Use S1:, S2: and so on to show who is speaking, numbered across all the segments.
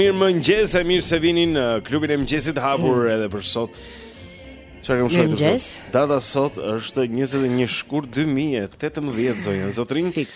S1: Mirëmëngjes e, mirë se vini në klubin e mëngjesit hapur mm. edhe për sot Ça kemi shkruajtur
S2: për sot?
S1: Data sot është 21 shkurt 2018, zonja, zotërinj Fix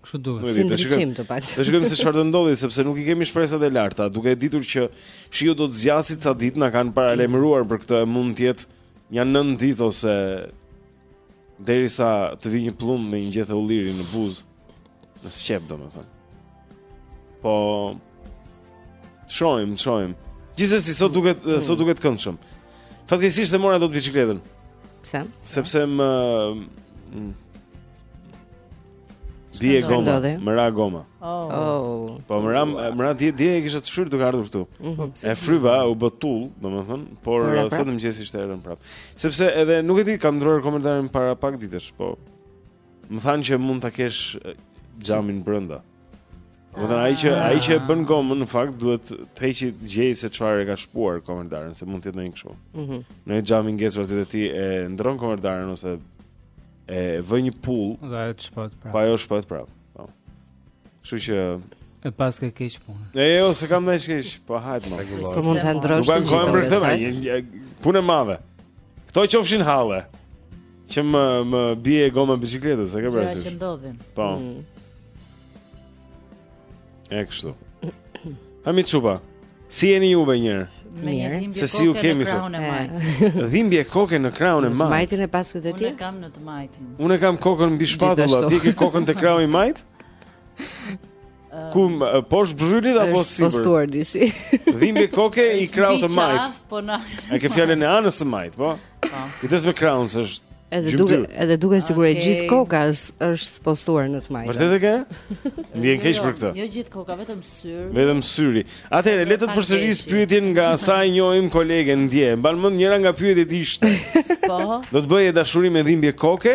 S1: Kështu duket. Si ndriçim të
S2: pak.
S1: Do shikojmë se çfarë do ndodhi sepse nuk i kemi shpresat e larta, duke e ditur që shiu do të zgjasë ca ditë, na kanë paralajmëruar për këtë, mund të jetë nja 9 ditë ose derisa të vijë një pëllumb me një gjethe ulliri në buzë. Në sqep domethënë. Po shohim, shohim. Gjithsesi sot duket mm. sot duket këndshëm. Fatkeqësisht s'e mora dot biçikletën.
S2: Pse?
S1: Sepse më mm,
S3: Dje
S1: goma, më ra goma.
S3: Oh.
S2: oh.
S1: Po më ra, më ra dje, dje e kisha të shfryrë duke ardhur këtu. Mm -hmm. E fryva u bë tullë, domethënë, por sot në mëngjes ishte e rënë prapë. Sepse edhe nuk e di, kam ndërruar kamerdaren para pak ditësh, po më thanë që mund ta kesh xhamin brenda. Domethënë ai që ah. ai që e bën gomën në fakt duhet të heqë gjënë se çfarë e ka shpuar kamerdaren, se mund të jetë ndonjë kështu.
S2: Mhm.
S1: Mm një xham i ngecur aty dhe ti e ndërron kamerdaren ose e vë një pullë.
S4: Dhe ajo shpohet
S1: prapë.
S4: Po
S1: ajo shpohet prapë. Po. Kështu që
S4: e paske keq punën.
S1: E jo, s'e kam dhe aq keq, po hajt më.
S2: Sa mund të
S1: ndërrosh
S2: ti?
S1: Nuk
S2: kam
S1: për të thënë, punë e madhe. Këto qofshin hallet. Që më më bie goma e biçikletës, e ke
S3: parasysh? Ja
S1: që
S3: ndodhin.
S1: Po.
S2: Mm.
S1: E kështu. Amin çupa. Si jeni juve një herë?
S2: Mirë.
S1: Se si
S3: ju
S1: kemi sot? Dhimbje koke në krahun e
S2: majtë. Të majtin e paske
S3: dhe
S2: ti?
S3: Unë kam në të majtin.
S1: Unë kam kokën mbi shpatulla, ti ke kokën te krahu i majtë? Ku poshtë bërrylit apo si?
S2: Spostuar disi.
S1: Dhimbje koke i krahut të
S5: majtë. Po na.
S1: E ke fjalën e anës së majtë, po?
S5: Po.
S1: Kujdes me krahun s'është
S2: Edhe duke edhe duke okay.
S5: sigurisht
S2: gjithë koka është është spostuar në të majtë.
S1: Vërtet e ke? Më vjen
S5: keq
S1: për këtë.
S5: Jo gjithë koka, vetëm syri.
S1: Vetëm syri. Atëherë le të të përsëris pyetjen nga sa e njohim kolegen dje. Mban mend njëra nga pyetjet ishte.
S5: Po.
S1: Do të bëje dashuri me dhimbje koke?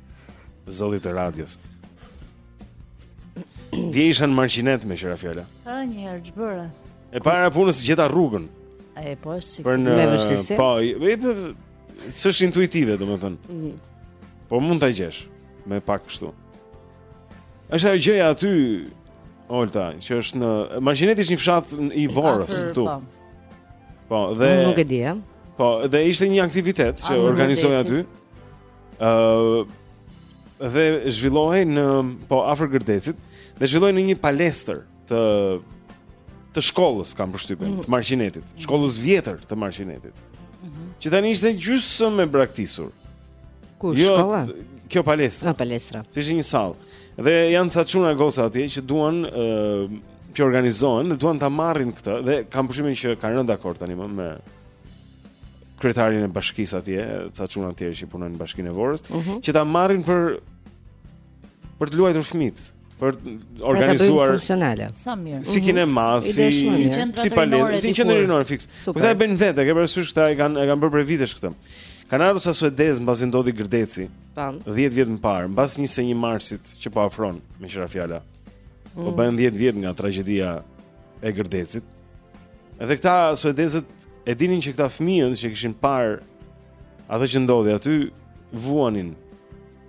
S1: Zoti të radios. Dje isha në Marqinet meqë ra fjala
S5: A, një herë që bëra
S1: E para punës që gjeta rrugën
S5: E, po është
S1: që këtë
S2: me vështirësi
S1: Po, e, e, e, s'është intuitive, domethënë
S2: mm -hmm.
S1: Po mund të gjesh Me pak kështu është ajo gjëja aty Olta, që është në Marqinet është një fshat i Vorës
S5: Afer,
S1: këtu
S5: po.
S1: po, dhe
S2: Nuk e di, e
S1: Po, dhe ishte një aktivitet që organizojnë aty ë uh, dhe zhvillohej në po afër Gërdecit dhe zhvillohej në një palestër të të shkollës kam përshtypjen, mm. të Marqinetit, shkollës vjetër të Marqinetit. Mm -hmm. Që tani ishte gjysmë e braktisur.
S2: Ku
S1: jo,
S2: shkolla?
S1: Kjo palestra.
S2: Ah, palestra.
S1: S'ishte një sallë. Dhe janë ca çuna goca atje që duan ë uh, që organizohen dhe duan ta marrin këtë dhe kam përshtypjen që kanë rënë dakord tani më me kryetarin e bashkisë atje, ca çuna të tjerë që punojnë në bashkinë e Vorës, mm -hmm. që ta marrin për për të luajtur fëmijët, për të
S2: pra
S1: organizuar
S2: funksionale.
S5: Sa mirë.
S1: Si kinë
S2: mhm. mas,
S5: si
S1: si palet, si qendër rinore fiks. Po këta e bëjnë vetë, ke parasysh këta e kanë e kanë bërë prej vitesh këtë. Kanë ardhur ca suedezë mbasi ndodhi Gërdeci.
S2: Tan.
S1: 10 vjet më parë, mbas 21 marsit që po afron meqë ra fjala. Po mm. bën 10 vjet nga tragjedia e Gërdecit. Edhe këta suedezët e dinin që këta fëmijë që kishin parë ato që ndodhi aty vuanin.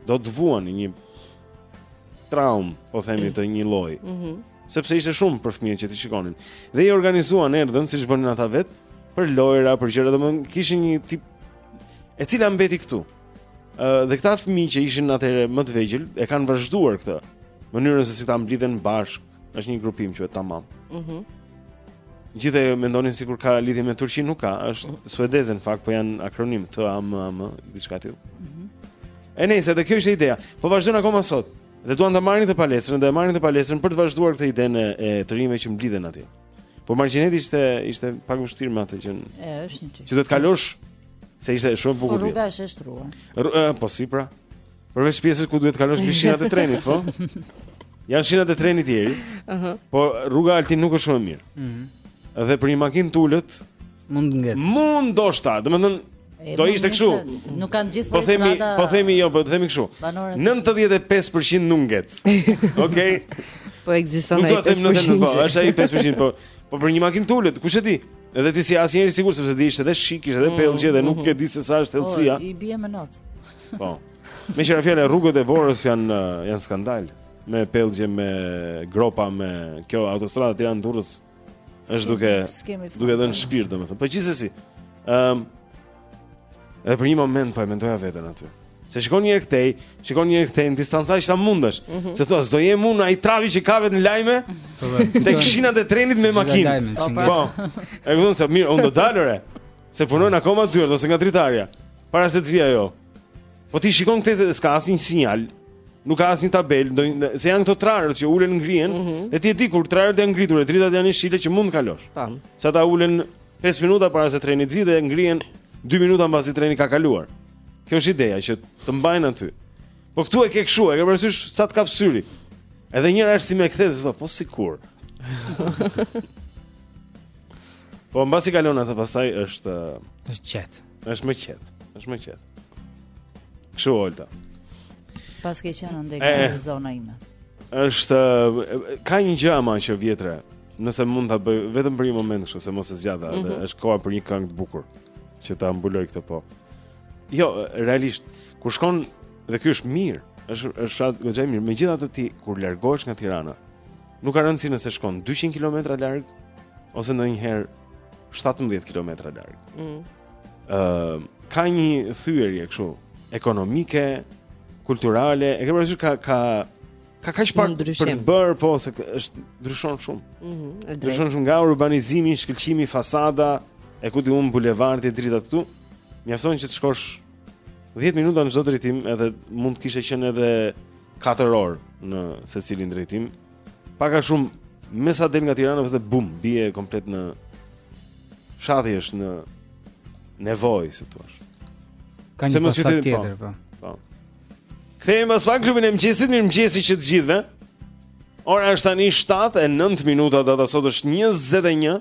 S1: Do të vuanin një traumë, po themi të një lloji. Mhm. Mm sepse ishte shumë për fëmijët që t'i shikonin. Dhe i organizuan erdhën siç bënin ata vetë për lojra, për gjëra, domethënë kishin një tip e cila mbeti këtu. Ë dhe këta fëmijë që ishin atëherë më të vegjël e kanë vazhduar këtë mënyrën se si të mblidhen bashkë Është një grupim që është tamam. Mhm. Mm Gjithë e mendonin sikur ka lidhje me Turqinë, nuk ka, është mhm. suedeze në fakt, po janë akronim T A M A M, diçka e tillë. Mhm. Mm e nejse, edhe kjo ishte ideja. Po vazhdon akoma sot. Dhe duan ta marrin këtë palestrën, do e marrin këtë palestrën për të vazhduar këtë idenë e të rinjve që mblidhen atje. Po Marqineti ishte ishte pak vështirë me atë që.
S5: E është një çështje.
S1: Që duhet kalosh se ishte shumë e bukur. Po
S5: rruga është e shtruar.
S1: Po si pra? Përveç pjesës ku duhet të kalosh mbi shinat e trenit, po. Janë shinat e trenit atje. Ëh. Uh -huh. Po rruga Altin nuk është shumë e mirë. Ëh.
S4: Uh mhm. -huh.
S1: Dhe për një makinë të ulët
S4: mund të ngec.
S1: Mund ndoshta, domethënë do ishte kështu.
S5: Nuk kanë gjithë
S1: po themi,
S5: strada.
S1: Po themi jo, po themi kështu. 95% nuk ngec. Okej.
S2: Po ekziston ai 5%.
S1: Nuk do të them po, është ai 5%, po po për një makinë të ulët, kush e di? Edhe ti s'je asnjëherë i sigurt sepse dje ishte edhe shi, ishte edhe mm, pellgje dhe nuk mm-hmm. e di se sa është thellësia.
S5: Po, i bie me not.
S1: Po. Meqë ra fjala, rrugët e Vorës janë, eh, janë skandal Me pelgje, me gropa, me kjo autostrada Tiranë-Durrës është duke, duke dhënë shpirt domethënë Po qise si um, ehm, Edhe për një moment pa po e mendoja veten aty Se shikon një herë këtej, shikon një herë këtej në distancë sa mundesh mm -hmm. Se thua, s'do jem unë ai trapi që ka vajt në lajme po, po, Te shinat e trenit me makinë
S5: Po,
S1: e, qoftë se mirë, unë do dal ore Se punojnë akoma dyert ose nga dritarja para se të vijë ajo. Po ti shikon këtej se s'ka asnjë sinjal. Nuk ka asnjë tabelë, ose janë këto trarët që ulen ngrihen, mm -hmm. dhe ti e di kur trarët janë ngritur, e dritat janë jeshile që mund të kalosh.
S2: Tam. Po.
S1: Sa ta ulen 5 minuta para se treni të vijë dhe ngrihen 2 minuta mbasi treni ka kaluar. Kjo është ideja që të mbajnë aty. Po këtu e ke kshu, e ke parasysh sa të kap syri. Edhe njëra është si me kthesë, po sikur. Po mbasi kalon atë pastaj është
S4: është qet.
S1: Është më qet. Është më qet. Kshu Olta.
S5: Paske qenë
S1: andej
S5: nga zona ime.
S1: Është ka një gjë ama që vihet re, nëse mund ta bëj vetëm për një moment kështu se mos e zgjata, mm -hmm. është koha për një këngë të bukur që ta mbuloj këtë po. Jo, realisht, kur shkon dhe ky është mirë, është është është goxha mirë. Megjithatë ti kur largohesh nga Tirana, Nuk ka rëndësi nëse shkon 200 kilometra larg ose ndonjëherë 17 kilometra larg.
S2: Ëh, mm.
S1: uh, ka një thyerje kështu ekonomike, kulturale, e ke parasysh ka ka ka kaq pak për të bërë, po se është ndryshon shumë.
S2: Ëh, mm -hmm,
S1: ndryshon shumë nga urbanizimi, shkëlqimi, fasada, e ku di un bulevardi e drita këtu. Mjafton që të shkosh 10 minuta në çdo drejtim, edhe mund të kishe qenë edhe 4 orë në secilin drejtim. Pak a shumë me sa del nga Tirana vetë bum, bie komplet në fshati është në nevojë, si thua.
S4: Ka një fshati
S1: po.
S4: tjetër, po. Po.
S1: Kthehemi pas pak në klubin e mëngjesit, mirëmëngjesi të gjithëve. Ora është tani 7:09 minuta, data sot është 21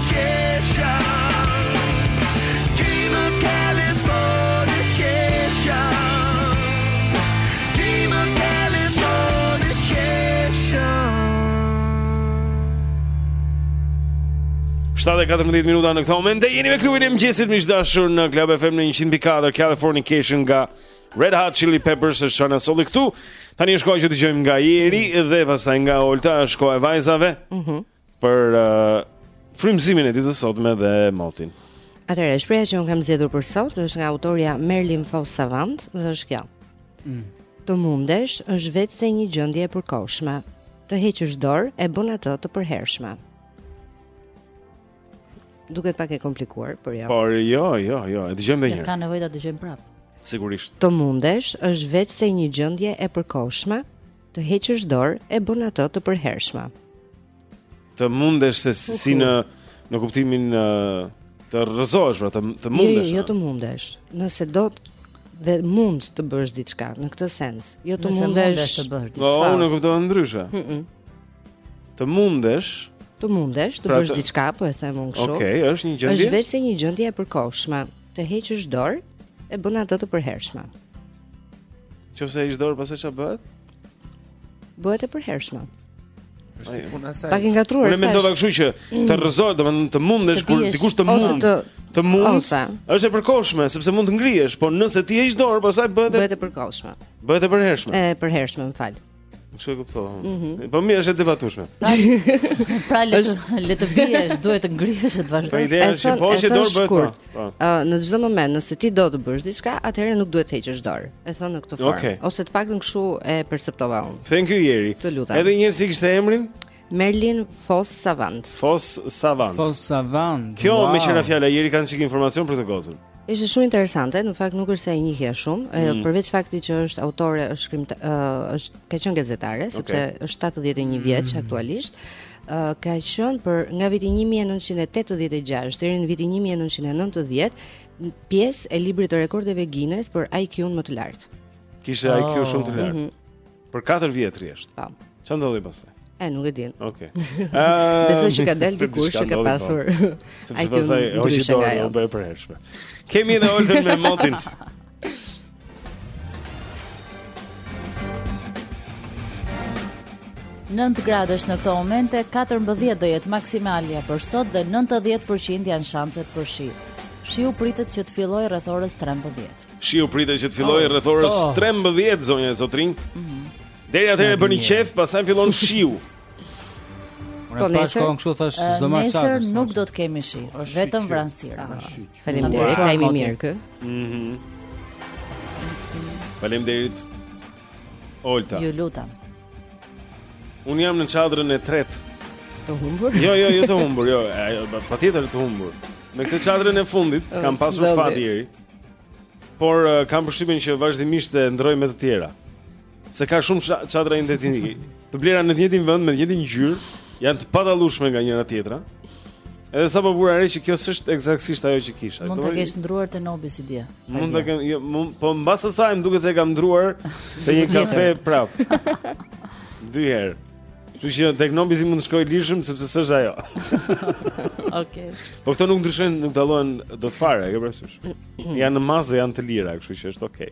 S1: 7:14 minuta në këto momente. Jeni me klubin e mëngjesit miq të dashur në Club FM në 104 Californication nga Red Hot Chili Peppers është ajo që na solli këtu. Tani është koha që të dëgjojmë nga Jeri dhe pastaj nga Olta, është koha e vajzave. Mhm. Mm Për uh, frymëzimin e ditës së sotme dhe motin.
S2: Atëherë, shprehja që unë kam zgjedhur për sot është nga autorja Merlin vos Savant dhe është kjo. Mm. Të mundesh është vetëm se një gjendje e përkohshme. Të heqësh dorë e bën atë të përhershme. Duket pak e komplikuar, por jo.
S1: Por jo, jo, jo, e dëgjojmë edhe një herë.
S5: Ka nevojë ta dëgjojmë prapë.
S1: Sigurisht.
S2: Të mundesh është vetëm se një gjendje e përkohshme. Të heqësh dorë e bën atë të përhershme.
S1: Të mundesh se si, si në në kuptimin uh, të rrëzohesh, pra të të jo, mundesh.
S2: Jo, jo, jo të mundesh. Nëse do të dhe mund të bësh diçka në këtë sens. Jo të
S5: Nëse
S2: mundesh,
S5: mundesh të bësh
S1: po,
S5: diçka.
S1: Po, unë e kuptova ndryshe. Mm -mm. Të mundesh,
S2: të mundesh të
S1: pra
S2: bësh
S1: të...
S2: diçka, po e them unë kështu.
S1: Okej, okay, është një gjendje.
S2: Është vetëm një gjendje e përkohshme. Të heqësh dorë e bën atë të përhershme.
S1: Qofse heq dorë pastaj ç'a bëhet?
S2: Bëhet e përhershme. Pak e ngatërruar.
S1: Unë mendova kështu që të mm. rrëzohesh, domethënë të mundesh kur dikush të mund.
S2: Të,
S1: të mund.
S2: Ose.
S1: Është e përkohshme sepse mund të ngrihesh, por nëse ti heq dorë, pastaj bëhet e
S2: bëhet e përkohshme.
S1: Bëhet e përhershme.
S2: E përhershme, më fal.
S1: Çfarë kuptova?
S2: Mm -hmm.
S1: Po mirë, është e debatueshme.
S5: pra le të le të biesh, duhet të ngrihesh e të vazhdosh.
S1: Po
S2: ideja
S1: është që po
S2: hoqe
S1: dorë bëhet. Po. Po.
S2: Ëh, në çdo moment, nëse ti do të bësh diçka, atëherë nuk duhet të heqësh dorë. E thon në këtë formë.
S1: Okay.
S2: Ose të paktën kështu e perceptova unë.
S1: Thank you Jeri.
S2: Të lutem.
S1: Edhe një herë si e kishte emrin?
S2: Merlin vos Savant.
S1: Vos Savant.
S4: Vos Savant.
S1: Kjo
S4: wow.
S1: meqenë fjala Jeri ka një çik informacion për këtë gocën.
S2: Ishte shumë interesante, në fakt nuk është se e njihja shumë, mm. përveç faktit që është autore, është shkrim, është ka qenë gazetare, okay. sepse është 71 vjeç mm. aktualisht. Uh, ka qenë për nga viti 1986 deri në vitin 1990 pjesë e librit të rekordeve Guinness për IQ-n më të lartë.
S1: Kishte oh. IQ shumë të lartë.
S2: Mm -hmm.
S1: Për 4 vjet rresht.
S2: Po.
S1: Çfarë ndodhi pastaj?
S2: E nuk e di.
S1: Okej. Okay.
S2: Ehm, Besoj që ka dalë dikush që ka po.
S1: pasur.
S2: IQ
S1: pastaj hoqi dorë u bë e përhershme. Kemi edhe Oltën me motin.
S5: Nëntë gradësh në këto momente, 14 do jetë maksimalja për sot dhe 90% janë shanset për shi. Shiu pritet që të fillojë rreth orës 13.
S1: Shiu pritet që të fillojë oh, rreth orës 13 oh. zonja e zotërinj. Mhm. Deri atëherë bëni qef, pastaj fillon shiu.
S2: Po nesër,
S4: kohën kështu thash s'do marr çadër.
S5: Nesër nuk do të kemi shi, vetëm vranësira.
S2: Faleminderit, lajm
S5: i
S2: mirë ky.
S1: Mhm. Faleminderit. Olta.
S5: Ju lutem.
S1: Unë jam në çadrën e tretë.
S2: Të humbur?
S1: Jo, jo, jo të humbur, jo. Patjetër të humbur. Me këtë çadrën e fundit kam pasur fat i Por uh, kam përshtypjen që vazhdimisht e ndroj me të tjera. Se ka shumë çadra identike. Të blera në të njëjtin vend me të njëjtën ngjyrë, janë të padallueshme nga njëra tjetra. Edhe sapo vura re që kjo s'është ekzaktësisht ajo që kisha.
S5: Mund ta kesh ndruar te Nobisi dje.
S1: Mund ta kem, jo, mund, po mbas asaj më duket se e kam ndruar te një kafe prap. Dy herë. Kështu që tek Nobisi mund të shkoj lirshëm sepse s'është ajo.
S5: Okej. Okay.
S1: Po këto nuk ndryshojnë, nuk dallohen dot fare, e ke parasysh. Janë në masë dhe janë të lira, kështu që është okay.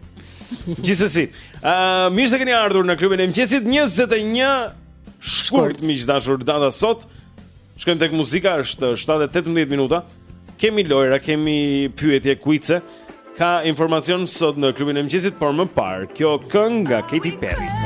S1: Gjithsesi, ë uh, mirë se keni ardhur në klubin e mëngjesit 21 shkurt miq të dashur data sot. Shkojmë tek muzika, është 7:18 minuta. Kemi lojra, kemi pyetje kuize. Ka informacion sot në klubin e mëngjesit, por më parë, kjo këngë nga Katy Perry.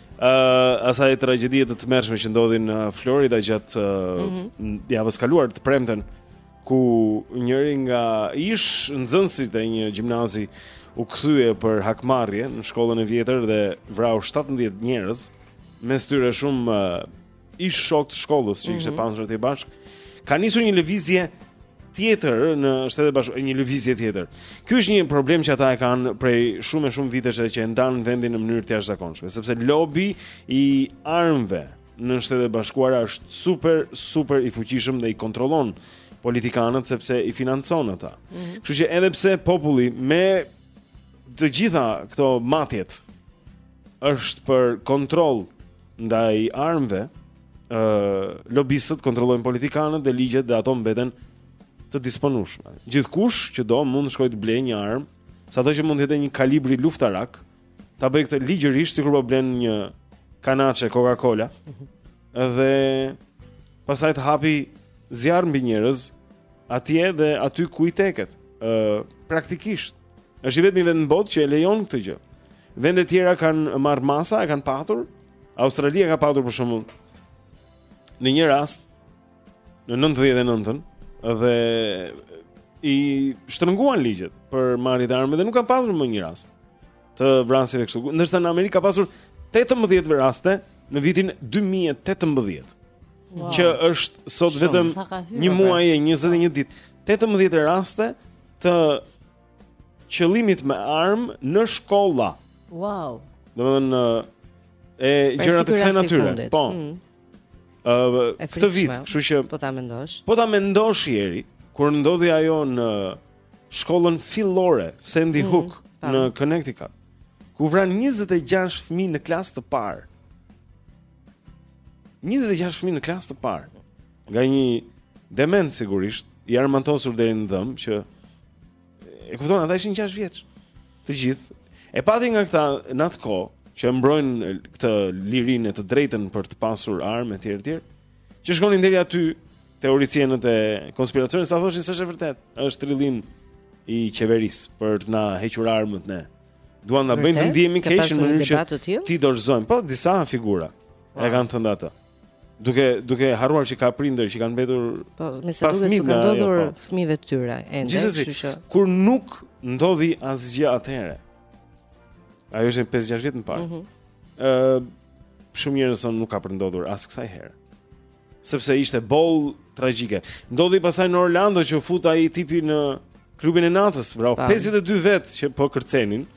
S1: uh, asaj tragjedie të tmerrshme që ndodhi në Florida gjatë uh, mm -hmm. javës së kaluar të premten ku njëri nga ish nxënësit e një gjimnazi u kthye për hakmarrje në shkollën e vjetër dhe vrau 17 njerëz, mes tyre shumë uh, ish shokë të shkollës që i kishte mm -hmm. pasur të bashkë. Ka nisur një lëvizje tjetër në shtetet e bashkuara, një lëvizje tjetër. Ky është një problem që ata e kanë prej shumë e shumë vitesh edhe që e ndan vendin në mënyrë të jashtëzakonshme, sepse lobi i armëve në shtetet e bashkuara është super super i fuqishëm dhe i kontrollon politikanët sepse i financon ata. Mm -hmm. Kështu që edhe pse populli me të gjitha këto matjet është për kontroll ndaj armëve, ë uh, lobistët kontrollojnë politikanët dhe ligjet dhe ato mbeten të disponueshme. Gjithkush që do mund të shkojë të blejë një armë, sado që mund të jetë një kalibri luftarak, ta bëjë këtë ligjërisht sikur po blen një kanaçe Coca-Cola. Dhe pastaj të hapi zjarr mbi njerëz atje dhe aty ku i teket. ë uh, praktikisht Është i vetmi vend në botë që e lejon këtë gjë. Vende të tjera kanë marrë masa, e kanë patur. Australia ka patur për shembull në një rast në 99-ën dhe i shtrënguan ligjet për marrjet e armëve dhe nuk kanë patur më një rast të vrasjeve kështu. Ndërsa në Amerikë ka pasur 18 raste në vitin 2018.
S5: Wow.
S1: Që është sot vetëm një muaj e 21 ditë. 18 raste të qëllimit me armë në shkolla.
S5: Wow.
S1: Domethënë e
S2: pra
S1: gjëra të kësaj natyre. Po.
S2: Mm.
S1: Ë
S2: mm.
S1: këtë vit, kështu që
S2: po ta mendosh.
S1: Po ta mendosh njeri kur ndodhi ajo në shkollën fillore Sandy mm, Hook
S2: mm,
S1: në Connecticut, ku vranë 26 fëmijë në klasë të parë. 26 fëmijë në klasë të parë. Nga një dement sigurisht, i armatosur deri në dhëmbë që e kupton, ata ishin 6 vjeç. Të gjithë e pati nga këta në atë kohë që e mbrojnë këtë lirinë e të drejtën për të pasur armë etj etj. Që shkonin deri aty teoricienët e konspiracionit sa thoshin s'është e vërtetë, është trillim i qeverisë për të na hequr armët ne. Duan ta bëjnë të ndihemi keq në mënyrë që t'i dorëzojmë, po disa figura e kanë thënë atë. duke duke harruar që ka prindër që kanë mbetur
S2: po me se
S1: duhet të
S2: ndodhur
S1: po.
S2: fëmijëve të tyre ende kështu që
S1: kur nuk ndodhi asgjë atëherë ajo është 5-6 vjet më parë
S2: mhm.
S1: ë mm -hmm. shumë njerëz thonë nuk ka për ndodhur as kësaj herë sepse ishte boll tragjike ndodhi pastaj në Orlando që fut ai tipi në klubin e natës
S2: vrau
S1: 52 vetë që po kërcenin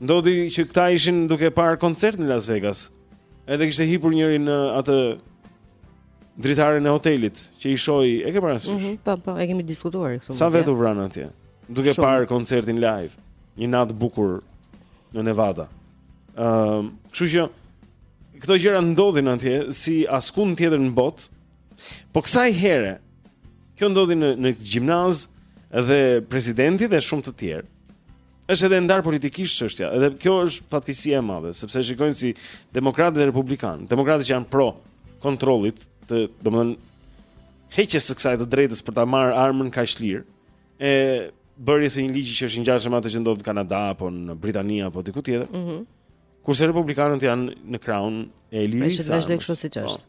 S1: ndodhi që këta ishin duke parë koncert në Las Vegas Edhe kishte hipur njëri në atë dritaren e hotelit që i shoi, e ke parasysh?
S2: Mm -hmm, po, po, e kemi diskutuar këtu.
S1: Sa vetë u vranë atje? Duke
S2: Shumë.
S1: parë koncertin live, një natë e bukur në Nevada. Ëm, ehm, uh, kështu që këto gjëra ndodhin atje si askund tjetër në botë. Po kësaj herë kjo ndodhi në në gjimnaz dhe presidenti dhe shumë të tjerë. Është edhe e ndarë politikisht çështja, edhe kjo është fatkeqësia e madhe, sepse e shikojnë si demokratë dhe republikanë, demokratët që janë pro kontrollit të, domethënë, heqjes së kësaj të drejtës për ta marrë armën kaq lirë, e bërjes së një ligji që është i ngjashëm me atë që ndodh në Kanada apo në Britani apo diku tjetër.
S2: Mhm.
S1: Mm Kurse republikanët janë në krahun e lirisë.
S2: Të
S1: vazhdojë
S2: kështu siç
S1: po.
S2: është.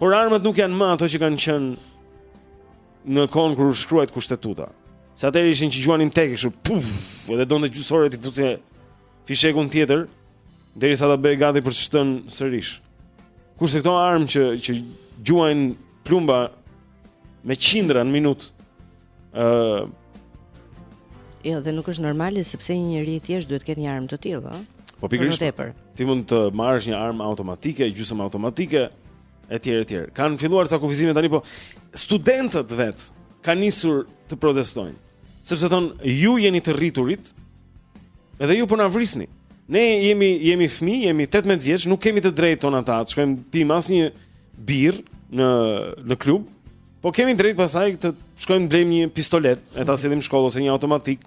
S1: Por armët nuk janë më ato që kanë qenë në kohën kur u shkruajt kushtetuta. Se atëherë ishin që gjuanin tek kështu, puf, edhe donte gjysmë ore t'i fusje fishekun tjetër derisa ta bëje gati për të shtënë sërish. Kurse këto armë që që gjuajnë plumba me qindra në minutë Ë uh...
S2: Jo, dhe nuk është normale se pse një njeri i thjeshtë duhet të ketë një armë të tillë, ëh.
S1: Po pikërisht. Ti mund të marrësh një armë automatike, gjysmë automatike etj etj. Kanë filluar ca kufizime tani, po studentët vetë kanë nisur të protestojnë. Sepse thonë ju jeni të rriturit edhe ju po na vrisni. Ne jemi jemi fëmijë, jemi 18 vjeç, nuk kemi të drejtë thonë ata të shkojmë pimë asnjë birrë në në klub, Po kemi të drejt pastaj të shkojmë blejmë një pistolet, e ta sjellim në shkollë ose një automatik.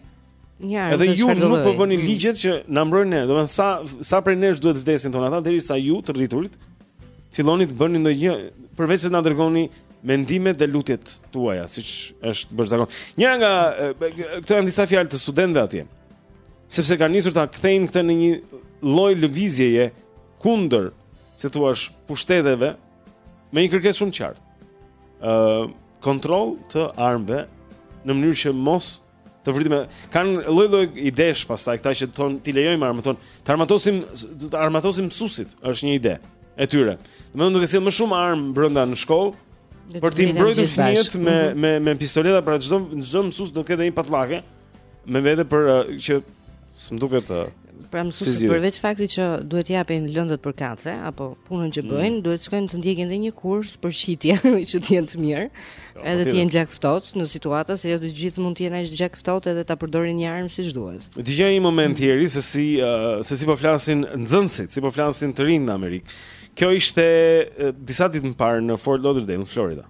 S2: Ja,
S1: edhe ju nuk po bëni mm. ligjet që na mbrojnë ne. Domethënë sa sa prej nesh duhet vdesin thonë ata derisa ju të rriturit filloni të bëni ndonjë gjë përveç se na dërgoni mendimet dhe lutjet tuaja, siç është bërë zakon. Njëra nga këto janë disa fjalë të studentëve atje. Sepse kanë nisur ta kthejnë këtë në një lloj lëvizjeje kundër, si thua, pushteteve me një kërkesë shumë qartë. ë uh, kontroll të armëve në mënyrë që mos të vritemi kanë lloj-lloj idesh pastaj këta që thon t'i lejojmë armë thon të armatosim të armatosim mësuesit është një ide e tyre. Domethënë duke sjell më shumë armë brenda në shkollë për
S2: të
S1: mbrojtur fëmijët me
S2: mhm.
S1: me me pistoleta pra çdo çdo mësues do të ketë një patllake. me vete për uh, që s'm duket të uh,
S2: Pra mësuesi
S1: si
S2: përveç faktit që duhet japin lëndët për kace apo punën që
S1: mm.
S2: bëjnë, mm. duhet të shkojnë të ndjekin edhe një kurs për qitje që të jenë të mirë, jo, edhe po
S1: të
S2: jenë gjakftohtë në situata se jo të gjithë mund të jenë as gjakftohtë edhe ta përdorin një armë siç duhet.
S1: Dëgjoje një moment tjetër se si uh, se si po flasin nxënësit, si po flasin të rinjtë në Amerikë. Kjo ishte uh, disa ditë më parë në Fort Lauderdale, në Florida.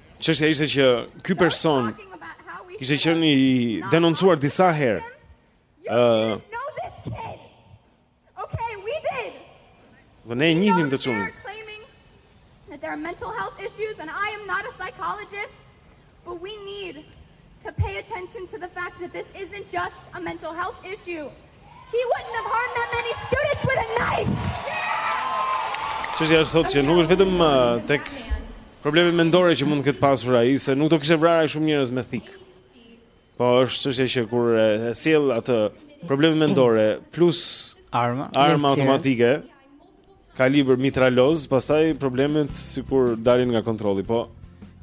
S1: Çështja ishte që ky person kishte qenë i denoncuar disa herë.
S6: Ëh. Uh, okay, we did.
S1: Dhe ne e njihnim atë çunin.
S6: There are mental health issues and I am not a psychologist, but we need to pay attention to the fact that this isn't just a mental health issue. He wouldn't have harmed that many students with a knife.
S1: Çështja është thotë që nuk është vetëm uh, tek probleme mendore që mund të ketë pasur ai, se nuk do kishte vrarë shumë njerëz me thik. Po është çështja që kur e sjell atë probleme mendore plus
S4: arma, arma
S1: automatike, Kalibër mitraloz, pastaj problemet sikur dalin nga kontrolli, po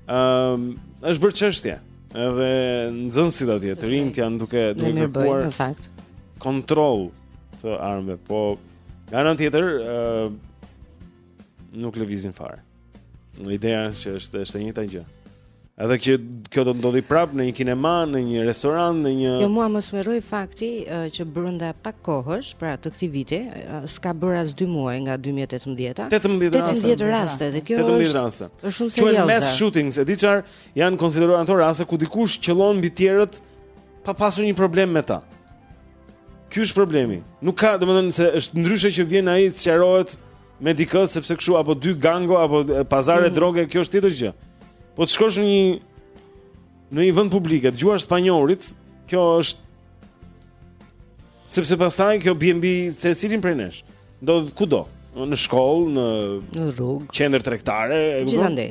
S1: ëm është bërë çështje. Edhe nxënësit atje të rinjtë janë duke duke kërkuar
S2: në fakt
S1: kontroll të armëve, po nga ana tjetër ë nuk lëvizin fare. Ideja që është është e njëjta gjë. Edhe që kjo do të ndodhi prap në një kinema, në një restorant, në një
S2: Jo mua më tmerroi fakti uh, që brenda pak kohësh, pra të këtij viti, uh, s'ka bërë as 2 muaj nga 2018-a.
S1: 18 raste.
S2: 18 raste dhe kjo
S1: 18
S2: është
S1: raste.
S2: Është shumë serioze.
S1: Quhen mass shootings, e di çfarë janë konsideruar ato raste ku dikush qëllon mbi të tjerët pa pasur një problem me ta. Ky është problemi. Nuk ka, domethënë se është ndryshe që vjen ai të sqarohet me dikë sepse kështu apo dy gango apo pazare
S2: mm.
S1: droge, kjo është tjetër gjë. Po të shkosh në një në një vend publik, të gjuash të panjohurit, kjo është sepse pastaj kjo bie mbi secilin prej nesh. Ndodhet kudo, në shkollë, në
S2: në rrugë,
S1: qendër tregtare, e kupton?
S2: Gjithandej.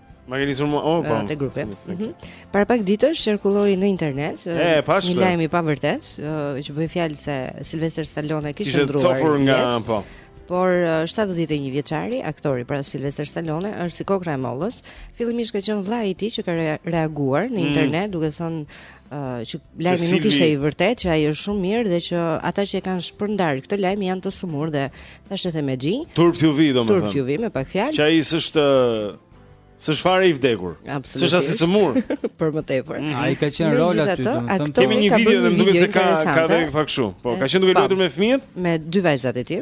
S1: Ma keni nisur mua, oh, po.
S2: Te grupi. Mhm. Para pak ditësh qarkulloi në internet një lajm i pavërtet, që bënte fjalë se Sylvester Stallone kishte ndruar.
S1: Kishte cofur nga, po.
S2: Por 71 vjeçari, aktori pra Sylvester Stallone, është si kokra e mollës. Fillimisht ka qenë vllai i tij që ka reaguar në
S1: mm.
S2: internet duke thënë që lajmi nuk ishte i vërtet, që ai është shumë mirë dhe që ata që e kanë shpërndar këtë lajm janë të sëmurë dhe thashethemexhinj.
S1: Turp ju vijë domethënë.
S2: Turp ju vijë me pak fjalë.
S1: Që ai s'është s'është fare i vdekur. S'është as i sëmur.
S2: Për më tepër. Mm.
S4: Ai ka qenë rol aty, domethënë.
S1: Kemi një video dhe duket se ka ka dhe pak kështu. Po, ka qenë duke luajtur me fëmijët?
S2: Me dy vajzat e tij.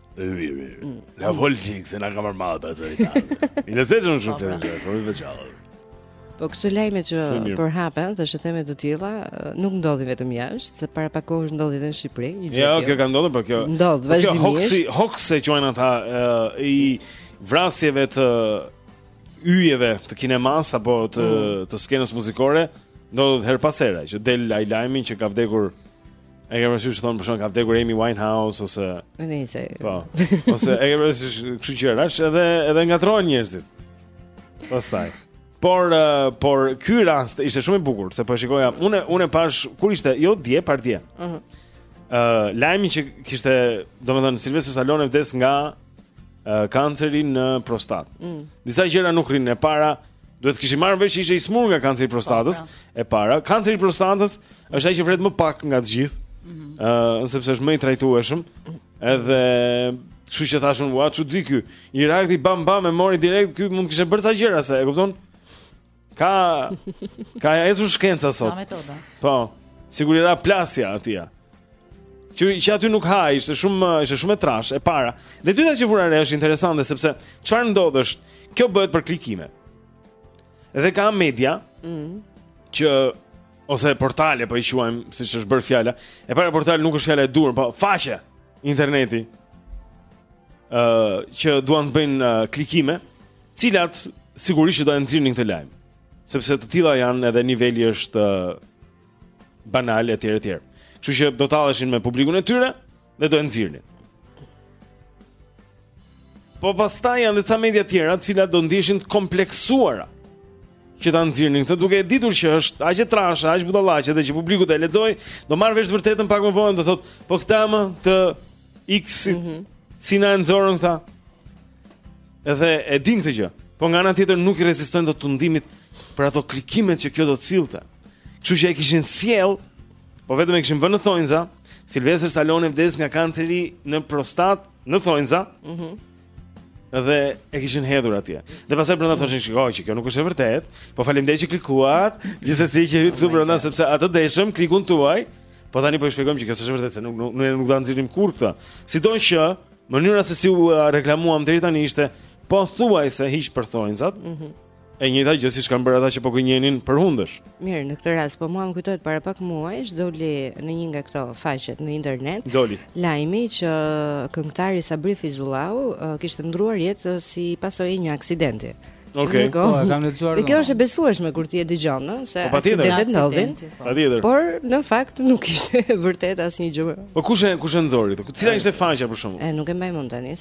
S1: Mirë,
S2: mirë.
S1: Mm. Lavdi Zotit se na ka marrë malli për zërin. I nëse shumë
S2: shumë
S1: të rëndë, po i veçallë.
S2: Po këto lajme që përhapen thashetheme të tilla nuk ndodhin vetëm jashtë, se para pak kohësh ndodhi edhe në Shqipëri, i
S1: gjithë.
S2: Jo,
S1: kjo ka ndodhur, por kjo
S2: ndodh
S1: po vazhdimisht. Kjo
S2: hoax-i,
S1: hoax-i që quajnë ata i vrasjeve të yjeve të kinemas apo të
S2: mm.
S1: të skenës muzikore, ndodh her pas here që del ai lajmi që ka vdekur E ke parasysh që thonë për shkak ka vdekur Amy Winehouse ose
S2: Nëse.
S1: Po. Ose e ke parasysh kështu rrash edhe edhe ngatrohen njerëzit. Pastaj. Por uh, por ky rast ishte shumë i bukur, se po e shikoja. Unë unë e pash kur ishte, jo dje, par dje.
S2: Ëh.
S1: Uh -huh. uh, lajmi që kishte, domethënë Sylvester Stallone vdes nga uh, kanceri në prostatë.
S2: Mm.
S1: Disa gjëra nuk rrinë para, Duhet të kishim marrë vesh që ishte i smur nga kanceri i prostatës po, pra. e para. Kanceri i prostatës është ai që vret më pak nga të gjithë. Ëh, mm -hmm. uh, sepse është më i trajtueshëm. Edhe kështu që thash un, "Ua, çudi ky. I shkreti bam bam e mori direkt, ky mund të kishte bërë sa gjëra se, e kupton? Ka ka ecur shkenca sot.
S5: Ka metoda.
S1: Po. Sikur i ra plasja atij. Që që aty nuk ha, ishte shumë ishte shumë e trash e para. Dhe dyta që vura re është interesante sepse çfarë ndodh është kjo bëhet për klikime. Dhe ka media
S2: mm.
S1: që ose portale po i quajmë siç është bërë fjala. E para portal nuk është fjala e duhur, po faqe interneti. ë uh, që duan të bëjnë uh, klikime, të cilat sigurisht që do të nxirrnin këtë lajm. Sepse të tilla janë edhe niveli është uh, banal etj etj. Kështu që do talleshin me publikun e tyre dhe do e nxirrnin. Po pastaj janë disa media të tjera të cilat do ndiheshin të kompleksuara që ta nxirrnin këtë duke e ditur që është aq e trashë, aq budallaqe dhe që publiku ta lexojë, do marr vesh vërtetën pak më vonë do thotë, po këta mo të X-it mm -hmm. si na nxorën këta. Edhe e din këtë gjë. Po nga ana tjetër nuk i rezistojnë dot tundimit për ato klikimet që kjo do të sillte. Kështu që e kishin sjell, po vetëm e kishin vënë në thonjza, Silvestër Stallone vdes nga kanceri në prostat në thonjza.
S2: Mhm.
S1: Mm dhe e kishin hedhur atje. Dhe pastaj brenda thoshin shiko që kjo nuk është e vërtet, po faleminderit që klikuat, gjithsesi që hytë këtu brenda sepse atë deshëm klikun tuaj. Po tani po jua shpjegojmë që kjo s'është e vërtet se nuk nuk nuk, nuk do ta nxirrim kurrë këtë. Sidoqë që mënyra se si e uh, reklamuam deri tani ishte pothuajse hiq ato thonjzat.
S2: Mhm.
S1: Mm E njëjta gjë siç kanë bërë ata që po gënjenin për hunde.
S2: Mirë, në këtë rast po mua më kujtohet para pak muajsh doli në një nga këto faqet në internet.
S1: Doli.
S2: Lajmi që këngëtari Sabri Fejzullahu uh, kishte ndërruar jetë si pasojë e një aksidenti.
S1: Okej.
S2: Okay.
S4: Po, e kam lexuar.
S2: Dhe kjo është e besueshme kur ti e dëgjon, ëh, se
S1: po,
S2: aksidentet ndodhin.
S1: Patjetër.
S2: Por në fakt nuk ishte e vërtet asnjë gjë.
S1: Po kush e kush e nxori këtë? Cila ishte faqja për shembull?
S2: E nuk e mbaj mend tani.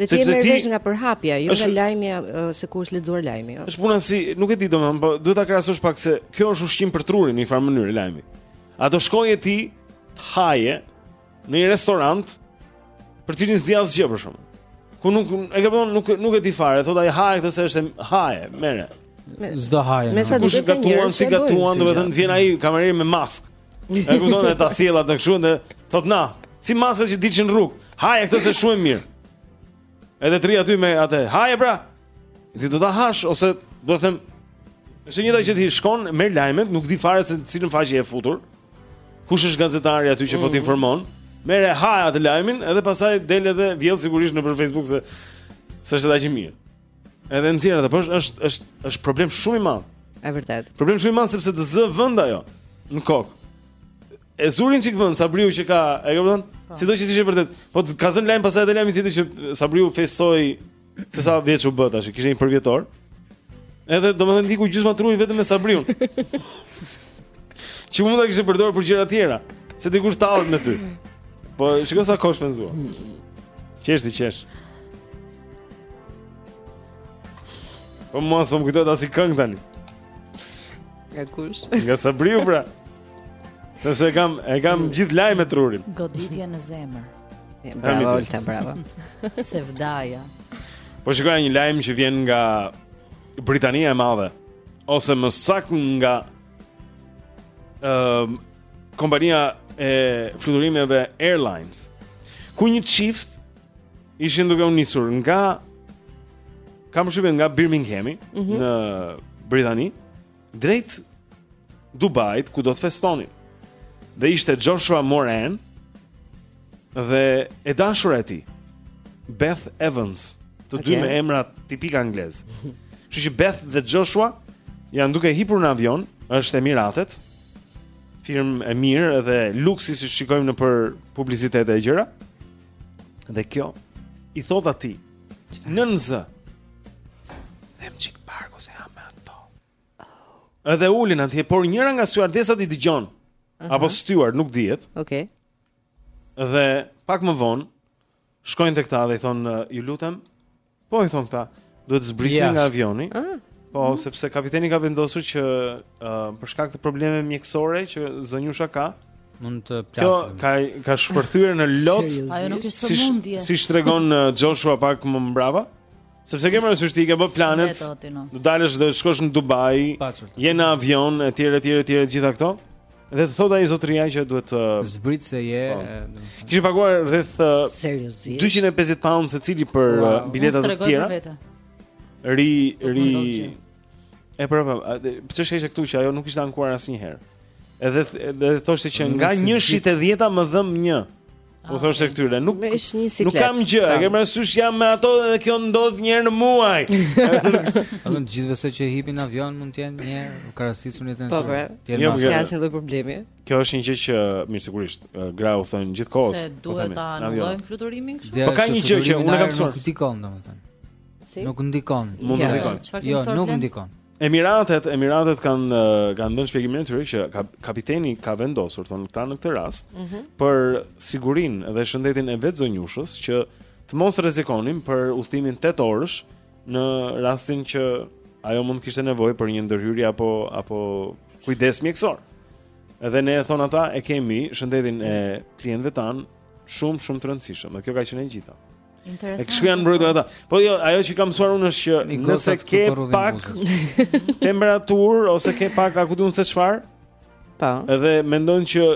S1: Dhe ti
S2: e merr vesh nga përhapja, jo nga lajmi se ku është lexuar lajmi, jo.
S1: Është puna si, nuk e di domethënë, po duhet ta krahasosh pak se kjo është ushqim për trurin në një farë mënyrë lajmi. A do shkoje ti të haje në një restorant për cilin s'di asgjë për shembull? Ku nuk di kush e bën nuk nuk e di fare, thotë ai haje këtë se është haje, merre.
S4: S'do haje.
S2: Me ça ta
S1: gatuan, si gatuan, domethënë vjen ai kamerier me maskë. E kupton e ta sjell atë kështu dhe thot na, si maskat që dilshin rrugës. Haje këtë se është shumë mirë. Edhe ti rri aty me atë. Haje pra. Ti do ta hash ose do të them është e njëjta që ti shkon me lajmet, nuk di fare se në cilën faqe je futur. Kush është gazetari aty që po të mhm. informon? Merr haje atë lajmin, edhe pastaj del edhe vjell sigurisht nëpër Facebook se s'është dashje mirë. Edhe në tjera, po është është është është problem shumë i madh.
S2: Është vërtet.
S1: Problem shumë i madh sepse të zë vend ajo në kokë. E zuri një çik vend Sabriu që ka, e kupton? Po. Sido që s'ishte e vërtet. Po ka zënë vend pasaj edhe lajmi tjetër që Sabriu festoi se sa vjeç u bë tash, kishte një përvjetor. Edhe domethënë iku gjysma e trurit vetëm me Sabriun. Që mund ta kishe përdorur për gjëra të tjera, se dikush tallet me ty. Po shikoj sa kosh me zua. Qesh ti qesh. Po mua s'po më kujtohet asnjë këngë tani.
S2: Nga kush?
S1: Nga Sabriu pra. Sepse e kam e kam mm. gjithë lajme trurin.
S5: Goditja në zemër.
S2: Bravo Olta, bravo.
S5: Sevdaja.
S1: Po shikoja një lajm që vjen nga Britania e Madhe ose më saktë nga ë uh, kompania e fluturimeve Airlines ku një çift ishin duke u nisur nga kam përshtypjen nga Birminghami
S2: mm -hmm.
S1: në Britani drejt Dubait ku do të festonin. Dhe ishte Joshua Moran dhe e dashura e tij Beth Evans, të okay.
S2: dy
S1: me emra tipikë anglezë. Kështu që Beth dhe Joshua janë duke hipur në avion, është Emiratet, firmë e mirë dhe luksi siç shikojmë nëpër publicitete e gjëra. Dhe kjo i thotë atij nën zë Dhemb çikë barku se jam me ato oh. Edhe ulen atje Por njëra nga stuardesat i dëgjon
S2: uh -huh.
S1: Apo stuard nuk dihet
S2: okay.
S1: Dhe pak më vonë Shkojnë te këta dhe i thonë Ju lutem Po i thonë këta, duhet të
S4: zbrisni
S1: nga avioni.
S2: Ah.
S1: Po, mm -hmm. sepse kapiteni ka vendosur që uh, për shkak të problemeve mjekësore që zonjusha ka,
S4: mund të
S1: plasë.
S4: Kjo
S1: ka ka shpërthyer në lot.
S5: Ajo nuk është
S1: si,
S5: mundje.
S1: Siç tregon uh, Joshua pak më mbrapa. Sepse kemë rësishtë i ke bë planet Do dalësh do shkosh në Dubai Je në avion, e tjera, e tjera, e tjera, të gjitha këto Dhe të thotë ai zotëria që duhet të
S4: zbresësh se je.
S1: Po. Kishin paguar rreth
S2: seriozisht
S1: 250 pound secili për
S4: wow.
S1: Uh,
S5: bileta
S1: të tjera. Ri
S5: po,
S1: ri E pra, pra, pse sheshe këtu që ajo nuk ishte ankuar asnjëherë. Edhe edhe thoshte që nga
S4: 1-shi te
S1: 10 më dhemb 1. U thoshte këtyre nuk nuk kam gjë, e kam rësysh jam me ato dhe kjo ndodh një herë në muaj.
S4: A do të gjithë vetë që hipin në avion mund të jenë u ka rastisur një të
S2: po,
S4: tjetër.
S2: Po,
S4: tjetër
S1: nuk
S2: ka asnjë lloj problemi.
S1: Kjo është një gjë që mirë sigurisht gra u thonë gjithkohës.
S5: Se
S1: po
S5: duhet ta anullojmë fluturimin kështu.
S1: Po ka një gjë që unë kam thënë.
S4: Nuk ndikon domethënë. Nuk ndikon.
S1: Mund të ndikon.
S4: Jo, nuk ndikon.
S1: Emiratet, Emiratet kanë kanë dhënë shpjegimin e tyre që ka, kapiteni ka vendosur thonë këta në këtë rast
S2: mm -hmm.
S1: për sigurinë dhe shëndetin e vetë zonjushës që të mos rrezikonin për udhëtimin 8 orësh në rastin që ajo mund të kishte nevojë për një ndërhyrje apo apo kujdes mjekësor. Edhe ne thonë ata e kemi shëndetin e klientëve tanë shumë shumë të rëndësishëm. Dhe kjo ka qenë e gjitha.
S5: Interesant.
S1: Kështu janë mbrojtur ata. Po jo, ajo që kam mësuar unë është që nëse ke pak temperaturë ose ke pak a ku di unë se çfarë?
S2: Po.
S1: Edhe mendon që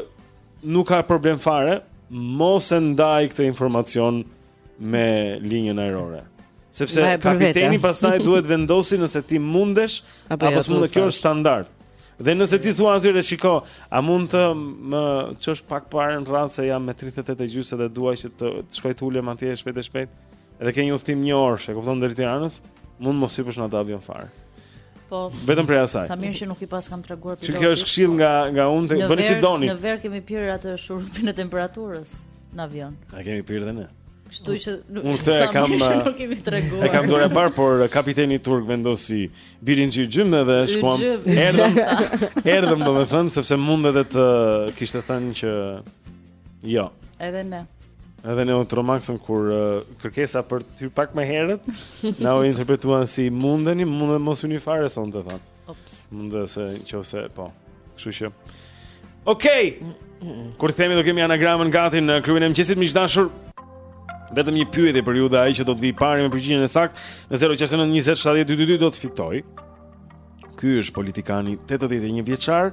S1: nuk ka problem fare, mos e ndaj këtë informacion me linjën ajrore. Sepse kapiteni pastaj duhet të vendosi nëse ti mundesh
S2: apo jo,
S1: s'mund
S2: të
S1: kjo është standarde. Dhe nëse ti thua atyre, shiko, a mund të më çosh pak para në radhë se jam me 38 e gjysmë dhe dua që të, të shkoj të ulem atje shpejt e shpejt. Edhe ke një udhëtim një orë, e kupton drejt Tiranës, mund mos hipësh në atë avion fare.
S5: Po.
S1: Vetëm prej asaj.
S5: Sa mirë që nuk i paskam treguar pilotit.
S1: Që kjo është këshillë nga nga unë, bëni si doni.
S5: Në verë kemi pirë atë shurupin e temperaturës në avion.
S1: A kemi pirë dhe ne?
S5: Kështu që nuk
S1: është
S5: sa më shumë
S1: eh,
S5: nuk kemi treguar.
S1: E kam dorë e parë, por eh, kapiteni turk vendosi birin që hyjmë edhe shkuam. Erdhëm. Erdhëm domethën sepse mundet edhe të eh, kishte thënë që jo.
S5: Edhe ne.
S1: Edhe ne u tromaksëm kur kërkesa për të hyrë pak më herët, na u interpretua si mundeni, mundet mos hyni fare sonte thonë.
S5: Ops.
S1: Mundet se në qoftë se po. Kështu që Okej. Okay. Kur themi do kemi anagramën gati në klubin e mëngjesit miq të dashur. Vetëm një pyetje për ju dhe ai që do të vijë i pari me përgjigjen e saktë në 069 20 70 222 do të fitojë. Ky është politikani 81 vjeçar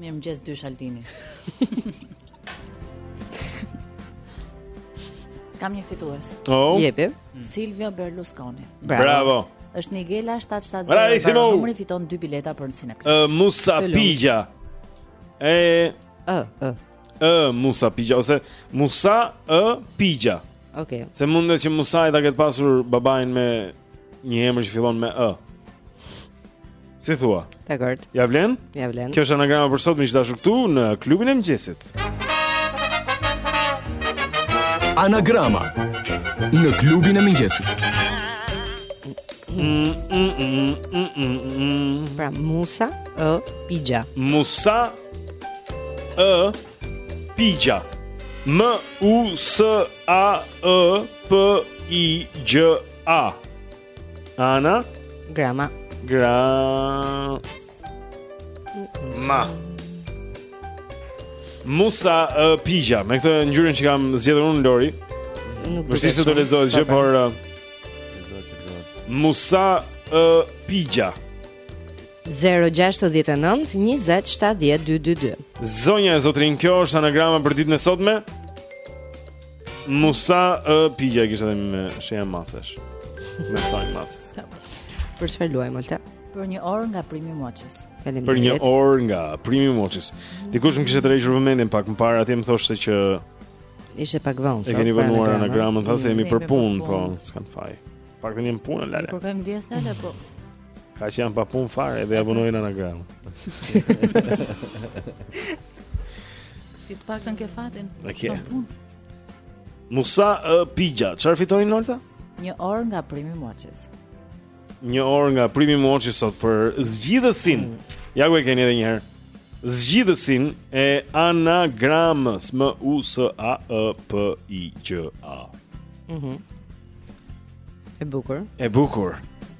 S2: Mirëmëngjes Altini
S5: Kam një fitues
S1: oh.
S2: Jepi mm.
S5: Silvio Berlusconi
S1: Bravo, Bravo.
S5: është Nigela 770
S1: Bravissimo
S5: Numri fiton 2 bileta për në Cineplex
S1: uh, Musa Pigja E
S2: Ë, ë.
S1: Ë Musa Pigja ose Musa ë Pigja.
S2: Okej. Okay.
S1: Se mundet që Musai ta ketë pasur babain me një emër që fillon me ë. Si thua?
S2: Dakord.
S1: Ja vlen?
S2: Ja vlen.
S1: Kjo është anagrama për sot, miq të dashur këtu në klubin e mëngjesit.
S7: Anagrama në klubin e mëngjesit.
S1: Mm, mm, mm,
S2: pra Musa ë Pigja.
S1: Musa ë Pigja. M U S A Ë P I GJ A. Anagrama.
S2: Grama
S1: Musa ë Pigja Me këtë ngjyrën që kam zgjedhur unë Lori
S2: Nuk
S1: është se do lexohet gjë por uh, Musa ë Pigja
S2: 069 20 70 222.
S1: Zonja e zotërinj, kjo është anagrama për ditën e sotme. Musa ë Pigja kishte me shenja macesh. Me fal macesh.
S2: Për çfarë luajmë Olta?
S5: Për një orë nga Premium Watches.
S2: Faleminderit.
S1: Për një orë nga Premium Watches. Dikush më kishte tërhequr vëmendjen pak më parë, atje më thoshte që
S2: ishte pak vonë.
S1: E keni vonuar
S2: anagramën,
S1: thashë jemi për punë, po, s'kanë faj. Paktën jemi në punë, lale.
S5: Një përkaj më djesë, lale, po.
S1: Ka që janë pa punë fare, edhe ia vonojnë anagramën.
S5: Ti të paktën e ke fatin.
S1: Ok.
S5: Pa punë.
S1: Musa ë Pigja, çfarë fitojnë, Olta?
S5: Një orë nga Premium Watches.
S1: Një orë nga Premium Watches sot për zgjidhësin. Mm. Ja ku e keni edhe njëherë. Zgjidhësin e anagramës. M-U-S-A-Ë-P-I-GJ-A. Mhm. Mm E
S2: bukur.
S1: E bukur.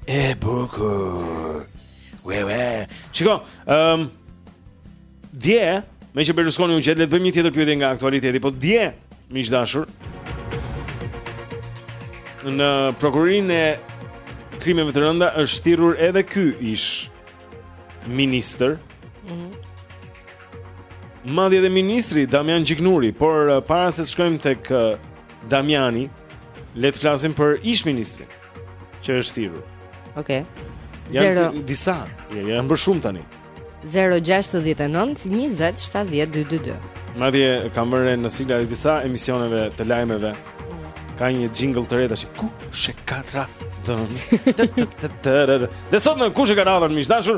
S1: E bukur. Ue ue. Shiko, ehm um, dje, me që Berlusconi u gjet, le të bëjmë një tjetër pyetje nga aktualiteti, po dje, miq dashur, në prokurorinë e krimeve të rënda është thirrur edhe ky ish ministër. Mhm. Mm Madje edhe ministri Damian Gjiknuri, por para se të shkojmë tek Damiani, le të flasim për ish-ministrin që është thirrur.
S2: Okej.
S1: Okay.
S2: Zero.
S1: Janë disa, janë bërë shumë tani.
S2: 0-6-19-20-7-12-2
S1: Madje kam vënë re në siglat e disa emisioneve të lajmeve Ka një jingle të re tashi kush e ka radhën Dhe sot në kush e ka radhën miq të dashur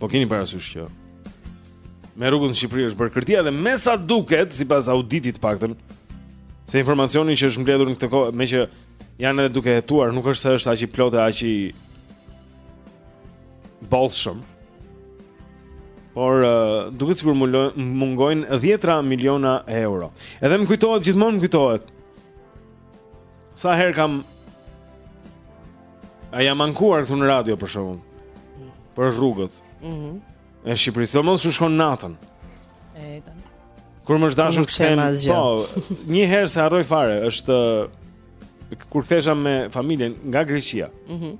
S1: Po keni parasysh që me rrugën në Shqipëri është bërë kërdia dhe me sa duket, sipas auditit të paktën, se informacioni që është mbledhur në këtë kohë, me që janë edhe duke hetuar, nuk është se është aq i plotë, aq i bollshëm, por uh, duket sikur mungojnë 10 miliona euro. Edhe më kujtohet, gjithmonë më kujtohet, Sa herë kam A jam ankuar këtu në radio për shembull. Për rrugët.
S2: Mhm.
S1: Mm e Shqipërisë, s'do mo të shkosh natën.
S5: E tani.
S1: Kur miq të dashur të them, po, një herë s'e harroj fare, është kur kthesha me familjen nga Greqia.
S2: Mhm.
S1: Mm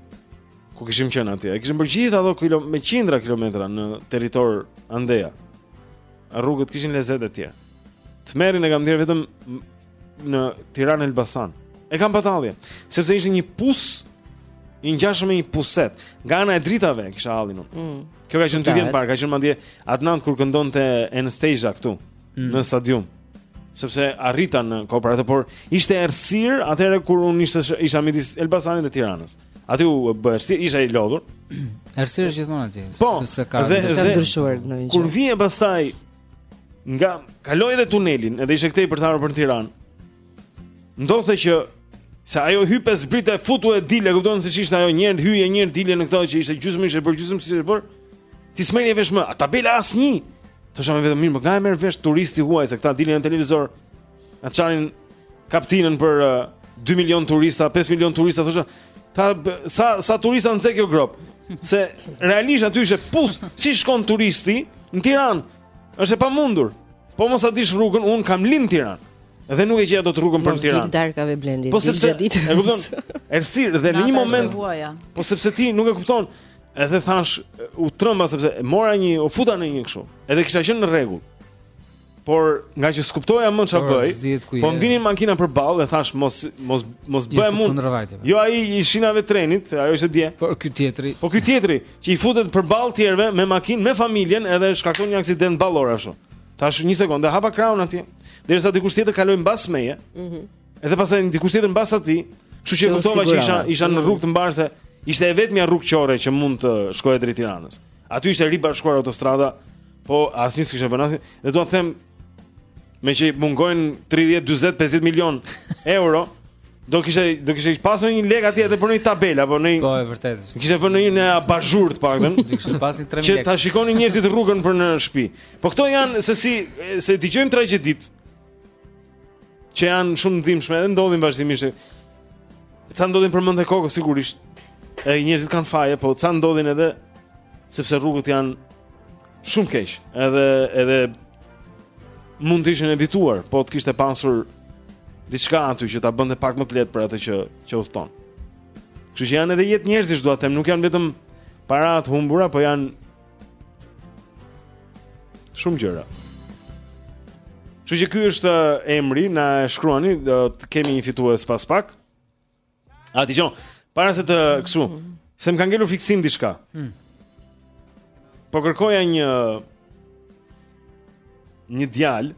S1: ku kishim qenë atje. E kishim bërë gjithë ato kilo, me qindra kilometra në territor andej. Rrugët kishin lezet e tjera. Tmerrin e kam ndjerë vetëm në Tiranë Elbasan. E kam batalje, sepse ishte një pus i ngjashëm me një puset. Nga ana e dritave kisha hallin unë.
S2: Mm.
S1: Kjo ka qenë dy vjet parë, ka qenë madje atë natë kur këndonte Anastasia këtu
S4: mm.
S1: në stadium. Sepse arrita në kooperatë, por ishte errësir atëherë kur unë ishte isha midis Elbasanit dhe Tiranës. Aty u bë errësir, isha i lodhur.
S4: Errësir është gjithmonë aty,
S1: po, s'ka
S2: ndryshuar ndonjë gjë.
S1: Kur vije pastaj nga kaloje dhe tunelin, edhe ishte këtej për të ardhur për Tiranë. Ndodhte që se ajo hipe zbrite futu e dile, kupton se ç'ishte ajo njëherë hyje njëherë dile në këto që ishte gjysmë ishte bërë gjysmë s'ishte bërë. Ti s'merrje vesh më, a tabela asnjë. Thosha me vete mirë, më nga e merr vesh turisti huaj se këta dilin në televizor. Na çanin kaptinën për uh, 2 milion turista, 5 milion turista thosha. Sa sa sa turista nxe kjo grop? Se realisht aty është pus, si shkon turisti në Tiranë? Është e pamundur. Po mos ta dish rrugën, un kam lind Tiranë. Dhe nuk e gjeja dot rrugën për
S2: Tiranë.
S1: Në darkë
S2: ore Blendi.
S1: Po sepse
S2: ditë.
S1: E kupton? Errësir dhe në një moment. Po sepse ti nuk e kupton. Edhe thash u tremba sepse mora një u futa në një kështu. Edhe kisha qenë në rregull. Por nga që s'kuptoja më çfarë
S4: po
S1: bëj, po vinin makina përballë dhe thash mos mos mos bëhem.
S4: Po.
S1: Jo ai i shinave trenit, ajo ishte dje.
S4: Po ky tjetri.
S1: Po ky tjetri që i futet përballë tjerëve me makinë, me familjen edhe shkakton një aksident ballor ashtu. Thash një sekondë, hapa krahun atje. Derisa dikush tjetër kaloi mbas meje.
S2: Mhm.
S1: Mm edhe pastaj dikush tjetër mbas atij, kështu që kuptova që isha isha në rrugë të mbarë se ishte e vetmja rrugë qorre që mund të shkoje drejt Tiranës. Aty ishte ribashkuar autostrada Po, asnjë s'kishte bërë asnjë. Dhe dua të them meqë mungojnë 30, 40, 50 milion euro, do kishte do kishte pasur një lek atje edhe për një tabelë apo një
S4: Po, e vërtetë është.
S1: Kishte vënë një abazhur të paktën.
S4: Kishte pas një 3000
S1: Që
S4: lekë.
S1: ta shikonin njerëzit rrugën për në shtëpi. Po këto janë se si e, se dëgjojmë tragjeditë. që janë shumë të dhimbshme dhe ndodhin vazhdimisht. Ca ndodhin për mendt e kokës sigurisht. Edhe njerëzit kanë faje, po ca ndodhin edhe sepse rrugët janë shumë keq. Edhe edhe mund të ishin evituar, po të kishte pasur diçka aty që ta bënte pak më të lehtë për atë që që udhton. Kështu që janë edhe jetë njerëzish, dua të them, nuk janë vetëm para të humbura, po janë Shumë gjëra. Kështu që ky është eh, emri, na e shkruani, do të kemi një fitues pas pak. A, dëgjo, para se të kështu, se më ka ngelur fiksim diçka.
S4: Hmm.
S1: Po kërkoja një, një djalë,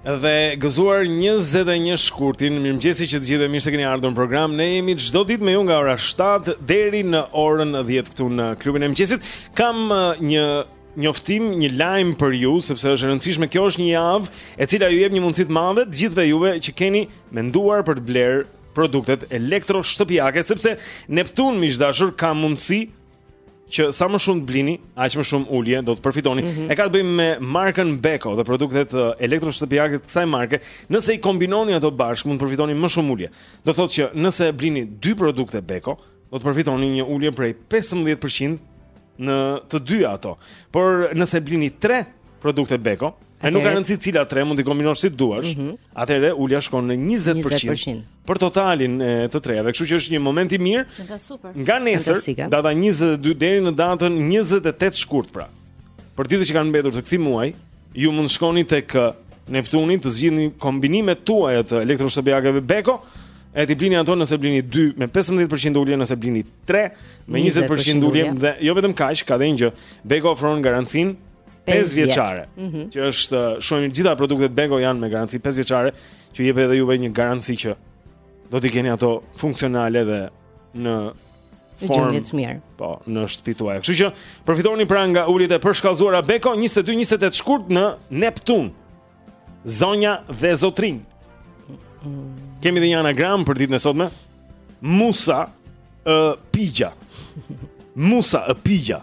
S1: Dhe gëzuar 21 shkurtin, mirëmëngjes të gjithëve mirë se keni ardhur në program. Ne jemi çdo ditë me ju nga ora 7 deri në orën 10 këtu në klubin e mëngjesit. Kam uh, një njoftim, një lajm për ju, sepse është e rëndësishme. Kjo është një javë e cila ju jep një mundësi të madhe të gjithëve juve që keni menduar për të blerë produktet elektroshtëpiake, sepse Neptun miq të dashur ka mundësi që sa më shumë të blini, aq më shumë ulje do të përfitoni.
S2: Mm -hmm.
S1: E ka të bëjmë me markën Beko dhe produktet uh, elektroshtëpiake të kësaj marke. Nëse i kombinoni ato bashkë, mund të përfitoni më shumë ulje. Do të thotë që nëse blini dy produkte Beko, do të përfitoni një ulje prej 15% në të dyja ato. Por nëse blini 3 produkte Beko. E nuk ka rëndësi cila tre mund t'i kombinosh si duash.
S2: Mm -hmm.
S1: Atëherë ulja shkon në 20%,
S2: 20%.
S1: për totalin e të treja, kështu që është një moment i mirë.
S5: Nga super.
S1: Nga nesër, data 22 deri në datën 28 shkurt pra. Për ditët që kanë mbetur të këtij muaji, ju mund të shkoni tek uh, Neptuni të zgjidhni kombinimet tuaja të elektroshtëpiakeve Beko. E t'i blini ato nëse blini 2 me 15% ulje, nëse blini 3 me 20% ulje dhe jo vetëm kaq, ka dhënë që Beko ofron garancinë 5 vjeçare.
S2: Mm -hmm.
S1: Që është shumë gjitha produktet Beko janë me garanci 5 vjeçare, që jep edhe juve një garanci që do t'i keni ato funksionale dhe në formë
S2: gjendje të mirë.
S1: Po, në shtëpi tuaj. Kështu që përfitoni pra nga uljet e përshkallëzuara Beko 22-28 shkurt në Neptun. Zonja dhe zotërinj. Kemi dhe një anagram për ditën e sotme. Musa e Pija. Musa e Pija.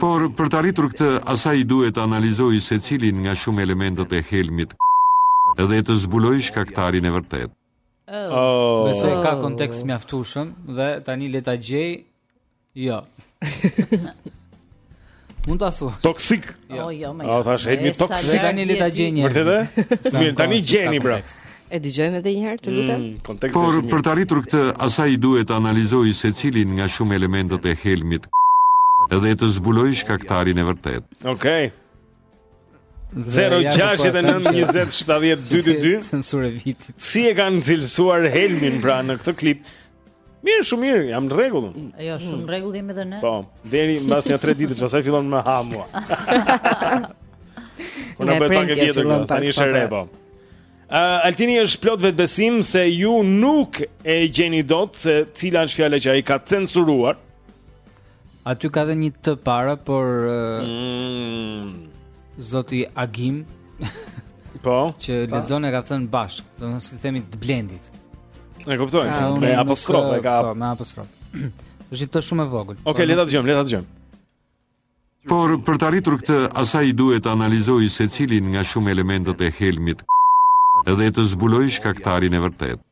S8: Por, për të arritur këtë, asaj i duhet të analizojë secilin nga shumë elementët e helmit dhe të zbulojë shkaktarin e vërtetë.
S1: Oh.
S4: Besoj ka kontekst mjaftueshëm dhe tani le ta gjej. Jo. Mund ta thuash.
S1: Toksik.
S5: Jo, jo, më.
S1: Jo. A thash helmi toksik
S4: tani le ta gjej
S1: një. Vërtetë? Mirë, tani gjeni pra. Kontekst.
S2: E dëgjojmë edhe një herë, të lutem.
S1: Mm, konteksti
S8: Por,
S1: është
S8: i
S1: mirë.
S8: për të arritur këtë, asaj i duhet të analizojë secilin nga shumë elementët e helmit dhe të zbulojë shkaktarin e vërtetë.
S1: Okej.
S4: Dhe ja që po e them 069 që-
S1: 20 70 222
S4: Censura e vitit.
S1: Si e kanë cilësuar helmin pra në këtë klip Mirë, shumë mirë, jam në rregull. Mm.
S5: Jo, shumë në rregull jemi edhe ne.
S1: Po, deri mbas nja 3 ditësh pastaj fillon me ha mua. Unë bëj pak e vjetër, tani është re po. Uh, Altini është plot vetëbesim se ju nuk e gjeni dot se cila është fjala që ai ka censuruar
S4: Aty ka dhe një të para, por
S1: mm.
S4: zoti Agim
S1: po
S4: që po. lexon e ka thënë bashkë, domethënë si themi të blendit.
S1: E kuptoj,
S2: ah,
S1: me apostrof e ka.
S4: Po, me apostrof. Është të shumë e vogël.
S1: Okej, okay, le ta dëgjojmë, le ta dëgjojmë.
S8: Por për të arritur këtë, asaj duhet të analizojë secilin nga shumë elementët e helmit dhe të zbulojë shkaktarin e vërtetë.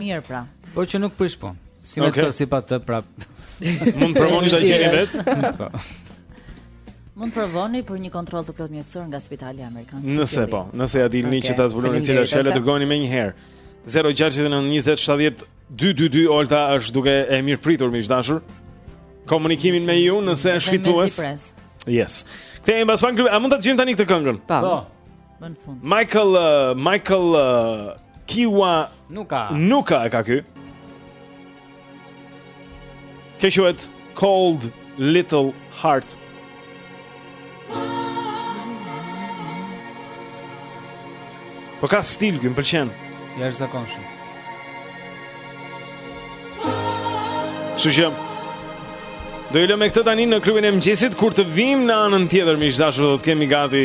S5: Mirë pra.
S4: Po që nuk prish po. Si me këto si pa të prap.
S1: Mund të provoni ta gjeni vetë?
S4: Po.
S5: Mund të provoni për një kontroll të plotë mjekësor nga Spitali Amerikan.
S1: Nëse po, nëse ia dilni që ta zbuloni cila është
S2: ajo,
S1: dërgojeni menjëherë. 0692070222 Olta është duke e mirëpritur miq të dashur. Komunikimin me ju nëse është fitues. Yes. Kthehemi pas pak. A mund ta dëgjojmë tani këtë këngën?
S2: Po.
S4: po.
S5: Më në fund.
S1: Michael uh, Michael uh,
S4: Kiwanuka.
S1: Nuka e ka ky. Kjo quhet Cold Little Heart. Po ka stil ky, më pëlqen.
S4: Ja
S1: është zakonshëm. Shujëm. Do ju lëmë me këtë tani në klubin e mëngjesit kur të vijmë në anën tjetër, miq të dashur, do të kemi gati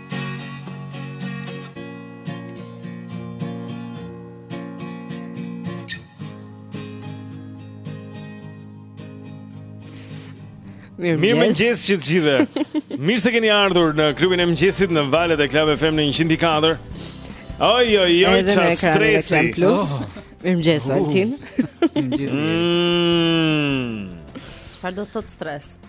S1: Mirëmëngjes Mirëmëngjes që të gjithëve
S2: Mirë
S1: se keni ardhur në klubin e mëngjesit në valët e Club FM në 104 Oj, oj, oj, ça stresi
S2: Edhe në ekran e plus oh. Mirëmëngjes,
S1: uh.
S2: Altin
S1: Mirëmëngjes
S5: Çfarë mm. do të thotë stres?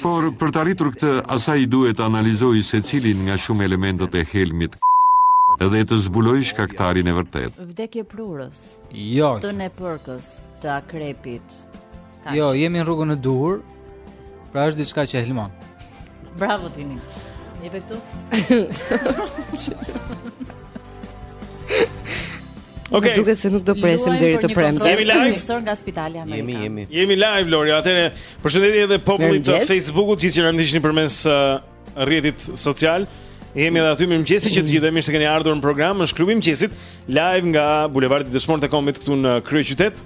S8: Por, për të arritur këtë, asaj i duhet të analizojë secilin nga shumë elementët e helmit dhe të zbulojë shkaktarin e
S5: vërtetë. Vdekjeprurës.
S4: Jo.
S5: Të nepërkës, të akrepit. Kash.
S4: Jo, jemi në rrugën e duhur. Pra është diçka që helmon.
S5: Bravo Tini. Jepë këtu.
S1: Okej.
S2: Duket se nuk do presim
S5: Luajmë
S2: deri
S5: për
S2: të
S5: një
S2: premte.
S5: kontroll
S1: Jemi live?
S5: të mjekësor nga spitali amerikan.
S1: Jemi, jemi. Jemi live Lori, atëherë përshëndetje edhe popullit të
S2: Mirëmëngjes.
S1: Facebookut, gjithë ju që na ndiqni përmes uh, rrjetit social. Jemi edhe aty mirëmëngjes që të gjithëve, mirë se keni ardhur në program, është klubi i mëngjesit, live nga bulevardi Dëshmorët e Kombit këtu në kryeqytet.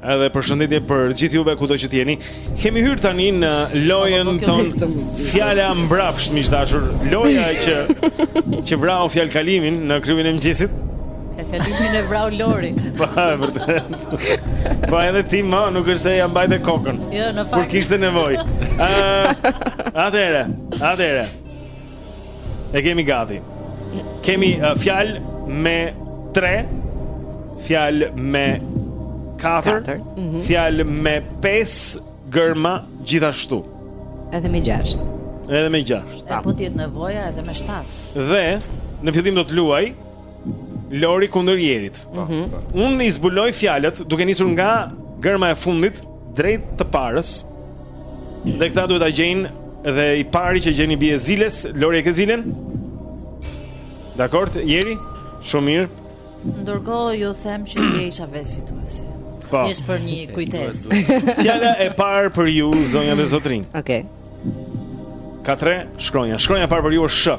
S1: Edhe përshëndetje për gjithë juve kudo që jeni. Kemi hyrë tani në lojën
S5: po, po, tonë
S1: fjala mbrapsht miq të dashur. Loja që që vrau fjalëkalimin në klubin e mëngjesit.
S5: Fjalëkalimin e vrau Lori.
S1: Po, vërtet. Po edhe ti më nuk është se ia mbajte kokën.
S5: Jo, në fakt.
S1: Kur kishte nevojë. Ëh. Atëre, atëre. E kemi gati. Kemi uh, fjalë me 3, fjalë me 4,
S2: mm -hmm.
S1: fjalë me 5 gërma gjithashtu.
S2: Edhe me 6.
S1: Edhe me 6.
S5: E po të jetë nevoja edhe me 7.
S1: Dhe në fillim do të luajë Lori kundër Jerit.
S2: Mm -hmm.
S1: Unë i zbuloj fjalët duke nisur nga gërma e fundit. drejt të parës. Dhe këta duhet ta gjejnë dhe i pari që gjen i bie ziles, Lori e ke zilen? Dakord, Jeri? Shumë mirë.
S5: Ndërkohë ju them që dje isha vetë fituesi.
S1: Po.
S5: Thjesht për një kujtesë.
S1: Fjala e parë për ju zonja dhe zotërinj.
S2: Okej. Okay.
S1: Ka tre shkronja. Shkronja e parë për ju është sh.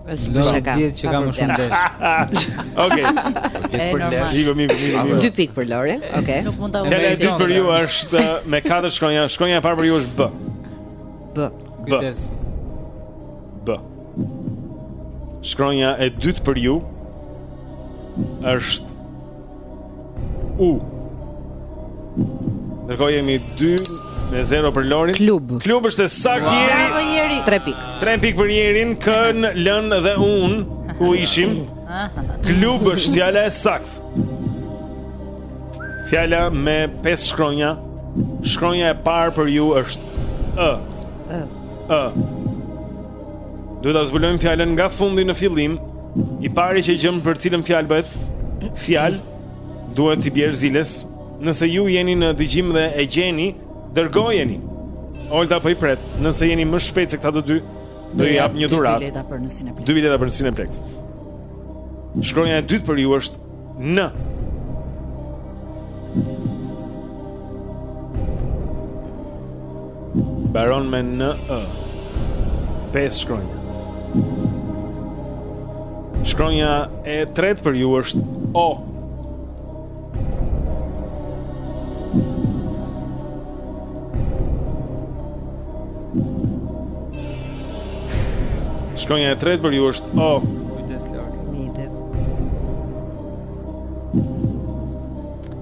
S1: Lori
S4: dihet që kam më shumë lesh.
S1: Okej.
S5: Dihet për
S1: lesh. Ivo mi vjen.
S2: Dy pikë për Lori. Okej.
S5: Nuk mund ta
S1: ujë. E dyta për ju është me katër shkronja. Shkronja e parë për ju është B.
S2: B.
S4: Kujdes.
S1: B. Shkronja e dytë për ju është U. Ndërkohë jemi 2 me 0 për Lorin.
S2: Klub.
S1: Klub është e saktë wow. Jeri.
S5: Bravo Jeri.
S2: 3 pikë.
S1: 3 pikë për Jerin, kën, lën dhe unë ku ishim. Klub është fjala e saktë. Fjala me 5 shkronja. Shkronja e parë për ju është ë.
S2: Ë.
S1: Ë. Duhet ta zbulojmë fjalën nga fundi në fillim. I pari që gjen për cilën fjalë bëhet Fjalë Duhet t'i bjerë ziles Nëse ju jeni në dëgjim dhe e gjeni Dërgojeni Olta po i pret Nëse jeni më shpejt se këta të dy Do i jap një dhuratë Dy
S5: bileta për në Cineplex
S1: Dy bileta për në Cineplex Shkronja e dytë për ju është Në Mbaron me në ë Pesë shkronja Shkronja e tretë për ju është O Shkronja e tretë për ju është O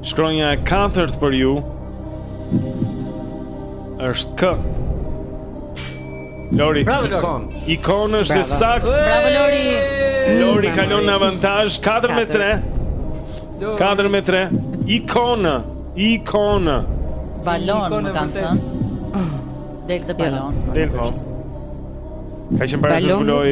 S1: Shkronja e katërt për ju është kë? Lori.
S4: Bravo Lori.
S9: Ikonë.
S1: Ikonë është
S2: e
S1: saktë.
S5: Bravo Lori.
S1: Lori mm, kalon në avantazh 4 me 3. 4 me 3. Ikonë.
S5: Ikonë.
S4: Balonë
S5: më kanë thënë. Del dhe balonë.
S1: Del po. Ka qenë para se zbuloi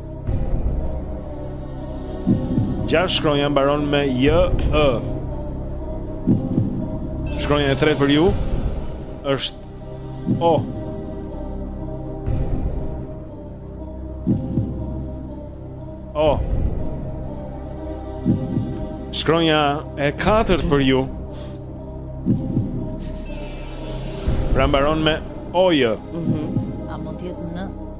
S1: Gjashtë shkronja mbaron me J Ë. Shkronja e tretë për ju është O. O. Shkronja e katërt për ju. Pra mbaron me ojë.
S2: Mhm.
S1: Mm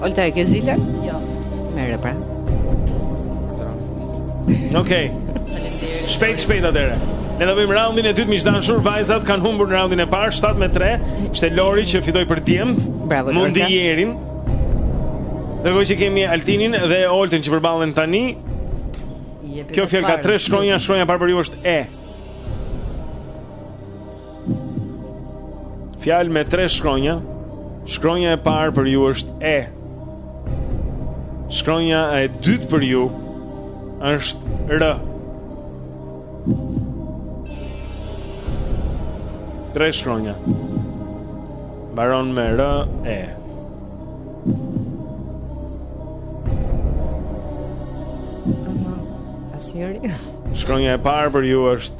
S2: Olta
S5: e
S2: ke zilen?
S5: Jo.
S2: Merre pra.
S1: Okej.
S5: Okay.
S1: Shpejt, shpejt atëherë. Ne do bëjmë raundin e dytë miq të dashur, vajzat kanë humbur në raundin e parë 7 me 3. Ishte Lori që fitoi për djemtë.
S2: Bravo
S1: Lori.
S2: Mundi
S1: Jerin. Ndërkohë që kemi Altinin dhe Olten që përballen tani. Kjo fjalë ka tre shkronja, shkronja e parë për ju është e. Fjalë me tre shkronja. Shkronja e parë për ju është e. Shkronja e dytë për ju është r. Tre shkronja. Mbaron me r e. Shkronja e parë për ju është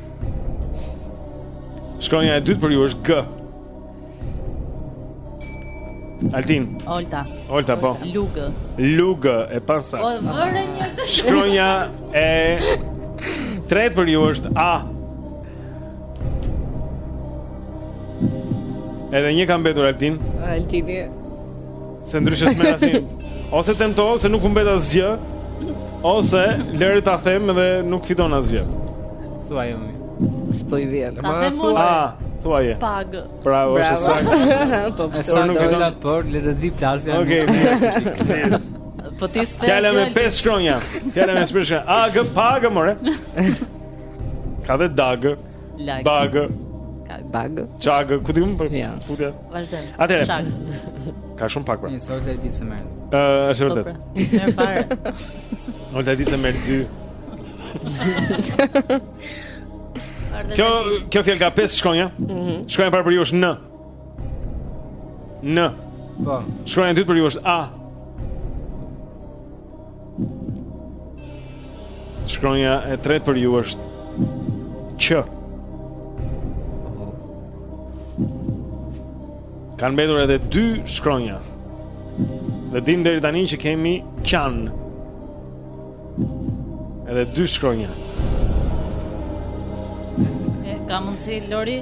S1: Shkronja
S5: e
S1: dytë për ju është G. Altin.
S5: Olta.
S1: Olta po.
S5: Lug.
S1: Lug e pasa.
S5: Po vëre një të.
S1: Shkronja e tretë për ju është A. Edhe një ka mbetur Altin.
S2: Altini.
S1: Se ndryshe s'merr asnjë Ose tento, se nuk humbet asgjë Ose lëri ta them dhe nuk fiton asgjë
S4: Thua jo mi
S2: S'po i vjen
S5: Ta them unë
S1: A, thuaje
S5: Pag
S1: Bravo, është saktë
S2: Po
S1: pësë
S4: do i
S1: latë
S4: por, le të të vi plasja
S1: Okej, mirë
S5: Po ti s'te
S1: Fjalë me pesë shkronja Fjalë me pesë shkronja A, gë, pa, gë, more Ka dhe dag Bagë
S2: Bagë
S1: Qagë, ku ti më për?
S2: Ja
S1: Ku ti
S5: Vazhdojmë.
S1: Atëherë.
S5: Çag.
S1: Ka shumë pak pra.
S4: Një sot e di se merr.
S1: Ë, është vërtet.
S5: Po, pra. Nisë merr fare.
S1: Olta e di se merr dy. Kjo kjo fjalë ka pesë shkronja. Mhm. Shkronja e parë për ju është N. N.
S4: Po.
S1: Shkronja e dytë për ju është A. Shkronja e tretë për ju është Q Kanë mbetur edhe dy shkronja Dhe dimë deri tani që kemi Qan Edhe dy shkronja
S5: Ka mundësi Lori?
S2: Lori?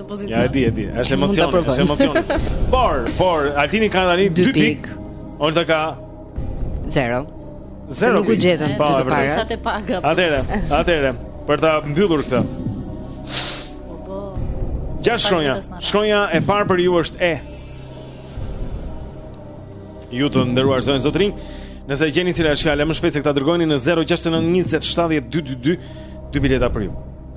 S5: në pozicion.
S1: Ja e di, e di. Është emocion, është emocion. Por, por Altini ka tani 2
S2: pikë.
S1: Olta ka
S2: 0.
S1: 0.
S2: Nuk u gjetën
S1: po,
S2: të
S5: parë. Saktë paga. Po.
S1: Atëre, atëre, për ta mbyllur këtë. Gjashtë shkronja. Shkronja e parë për ju është E. Ju të nderuar zonja zotërinj, nëse e gjeni cila është fjala më shpejt se këta dërgojeni në 069 20 70 222 dy bileta për ju.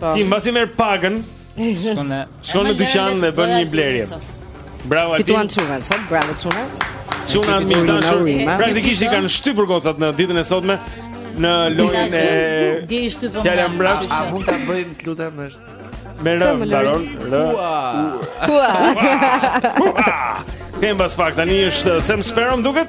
S10: Po.
S2: Ti
S10: mbasi merr pagën,
S4: Shkon në
S10: shkon në dyqan dhe bën një blerje. Bravo Altin.
S2: Fituan çunat, sot bravo çuna.
S10: Çuna
S2: Fituan
S10: miq
S2: të dashur. Urime.
S10: Praktikisht i kanë shtypur gocat në ditën e sotme në lojën e
S5: Dje i shtypëm.
S10: Fjala
S5: nga,
S10: mbrapsht.
S5: kështu
S9: A
S5: që-
S9: mund ta bëjmë, të lutem, është.
S10: me r, mbaron r.
S9: Ua.
S10: Kthehem pas pak. Tani është Sam Sparrow më duket.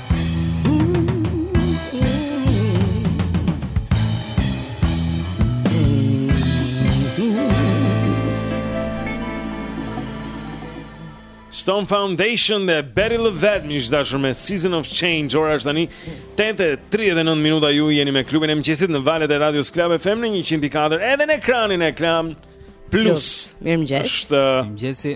S1: Stone Foundation dhe Betty Lavette miq të dashur me Season of Change Ora është tani 8.39 minuta ju jeni me klubin e mëngjesit Në valët e radios Klab FM në 104 Edhe në ekranin e Klan Plus
S2: Mirëmëngjes
S1: është Mirëmëngjesi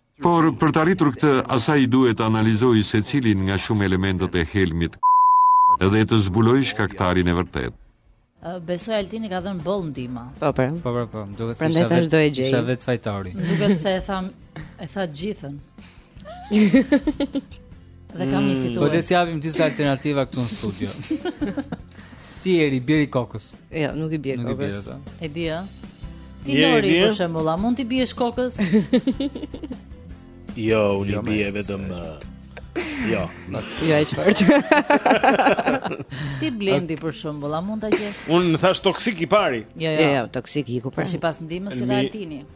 S8: Por, për të arritur këtë, asaj i duhet të analizojë secilin nga shumë elementët e helmit dhe të zbulojë shkaktarin e
S5: vërtetë. Besoj Altini ka dhënë boll ndihmë.
S2: Po, po.
S4: Po, po, po. Duket se
S2: është
S4: vetë,
S2: do e gjejë.
S4: Është vetë fajtori.
S5: Duket se e tha e tha gjithën. Dhe kam një mm. fitues.
S4: Po le të japim disa alternativa këtu në studio. Ti je i bie kokës.
S2: Jo, nuk i bie kokës.
S4: Nuk i bie ato.
S5: E di ë. Ti Lori për shembull, a mund t'i biesh kokës?
S1: jo, unë
S9: jo,
S1: bie vetëm Jo, nuk.
S2: Jo, e çfarë?
S5: Ti Blendi për shembull, a mund ta gjesh?
S1: Unë thashë toksik i pari.
S5: Jo,
S2: jo,
S5: jo,
S2: jo toksik iku pra.
S5: Sipas ndihmës së Altinit.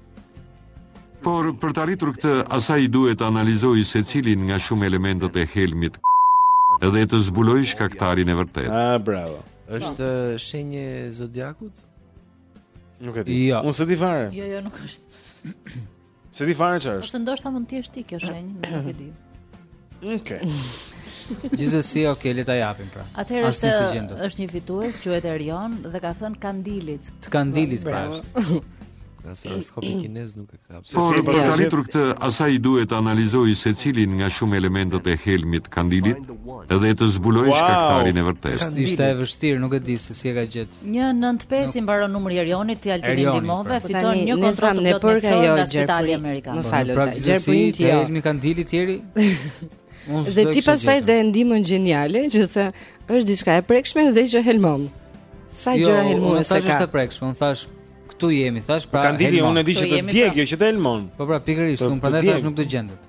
S8: Por, për të arritur këtë, asaj i duhet të analizojë secilin nga shumë elementët e helmit dhe të zbulojë shkaktarin e vërtetë.
S1: Ah, bravo.
S9: Është shenjë e zodiakut?
S1: Nuk e di.
S4: Jo.
S1: Unë s'e di fare.
S5: Jo, jo, nuk është.
S1: S'e di fare çfarë është.
S5: Ose ndoshta mund të jesh ti kjo shenjë, nuk e di.
S1: Okej.
S4: Gjithsesi, ok, le ta japim pra.
S5: Atëherë është është një fitues, quhet Erion dhe ka thënë Kandilit.
S4: Të Kandilit pra.
S9: Se horoskopi kinez nuk e ka.
S8: Por për të arritur këtë, asaj duhet të analizojë secilin nga shumë elementët e helmit të kandilit dhe të
S1: zbulojë
S8: shkaktarin e vërtetë.
S4: Ishte e vështirë, nuk e di se si e ka gjet.
S5: 195 i mbaron numri i Erionit, ti Altini ndihmove, fiton një kontroll të
S2: plotë
S5: në
S2: jo,
S5: Spitali Amerikan.
S2: Më falë,
S4: pra, gjarprin
S2: ti. Ja,
S4: helmi i kandilit tjerë.
S2: Dhe ti pastaj dhe ndihmën gjeniale që the është diçka e prekshme dhe që helmon. Sa jo, gjëra helmuese ka.
S4: Jo, unë thashë të prekshme, unë thashë Këtu jemi, thashë, pra helmon.
S1: Kandili, unë e di që të djeg, pra. jo që të helmon.
S4: Po pra, pikërisht, unë prandaj thashë nuk do gjendet.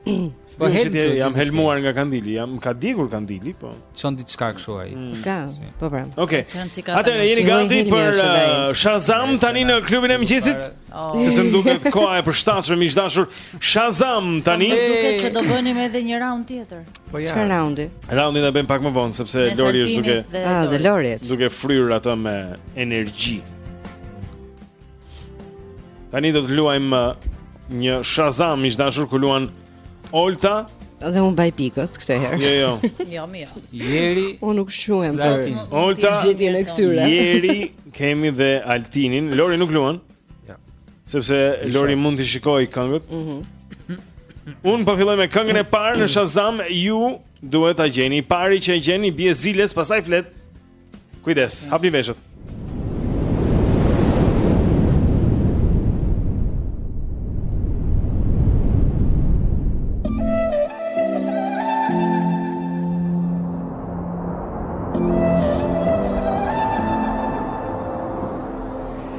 S1: Po helmon,
S4: që
S1: jam helmuar nga kandili, ja më ka djegur kandili, po.
S4: Çon diçka kështu ai. Mm.
S2: Ka, po pra.
S1: Okej. Atëherë jeni gati për uh, Shazam tani në klubin e mëngjesit?
S5: Oh.
S1: Se më duket koha e përshtatshme miq të dashur, Shazam tani.
S5: Po duket se do bënim edhe një round tjetër.
S9: Po ja.
S2: Çfarë roundi?
S1: Roundin e bëjmë pak më vonë sepse Lori është duke
S2: Ah, dhe Lori.
S1: Duke fryrë atë me energji. Tani do të luajmë uh, një Shazam miq të dashur ku luan Olta
S2: dhe unë mbaj pikët këtë herë.
S1: Jo, jo.
S5: Jo, mirë jo.
S4: Jeri.
S2: Unë nuk shuhem.
S1: Olta. Jeri kemi dhe Altinin. Lori nuk luan.
S9: Ja.
S1: Sepse Lori mund t'i shikojë këngët.
S2: Mhm.
S1: Mm Unë po filloj me këngën e parë në Shazam, ju duhet ta gjeni. I pari që e gjeni i bie ziles, pastaj flet. Kujdes, hapni veshët.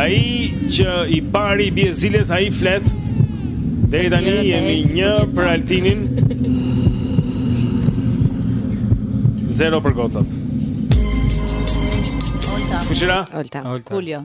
S1: Ai
S5: që
S11: i
S1: pari i bie ziles, ai flet. Deri tani jemi një
S5: për
S1: Altinin. Zero për gocat. Kushira?
S2: Olta.
S4: Olta.
S1: Julio.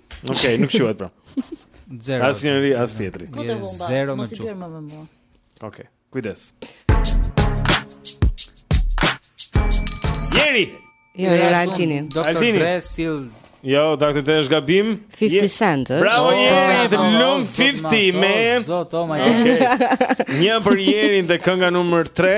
S5: Okej,
S1: okay, nuk quhet pra.
S4: Zero.
S1: As njëri, as tjetri.
S4: Zero
S5: më çu.
S1: Okej, okay, kujdes. Jeri.
S2: Jo, jo,
S4: ishte
S1: Altini.
S4: Doktor Dre still
S1: Jo, Dr. Dre është gabim.
S2: 50 Cent.
S1: Bravo Jeri, të
S4: lumtë
S1: 50
S4: me. Zot, oh my god.
S1: Një për Jerin dhe kënga numër 3.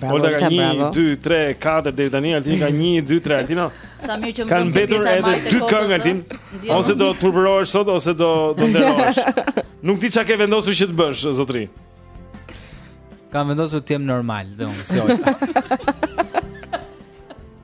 S1: Bravo, Olta
S4: ka 1, 2, 3, 4, dhe tani Altin ka 1, 2, 3,
S5: Altin
S4: kanë mbetur edhe
S5: 2
S4: këngë, Altin, ose do të turpërohesh sot, ose do të nderohesh Nuk e di ça ke vendosur që të bësh, zotri
S2: Kam vendosu të jem normal, dhe unë, si Olta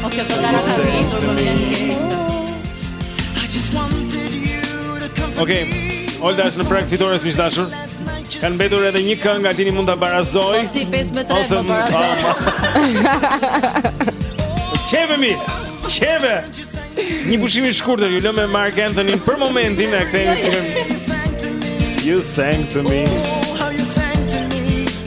S5: Po kjo të gara
S4: ka
S5: vitur më vjen keq
S4: Okej, Olta është në prag fitores miq të dashur Kanë mbetur edhe një këngë Altini mund ta barazojë
S5: Po si 5 më 3 më barazon
S4: Qeve mi, qeve Një pushim i shkurtër, ju lëmë me Marc Anthony për momentin e kthehemi
S12: që këmë You sang to me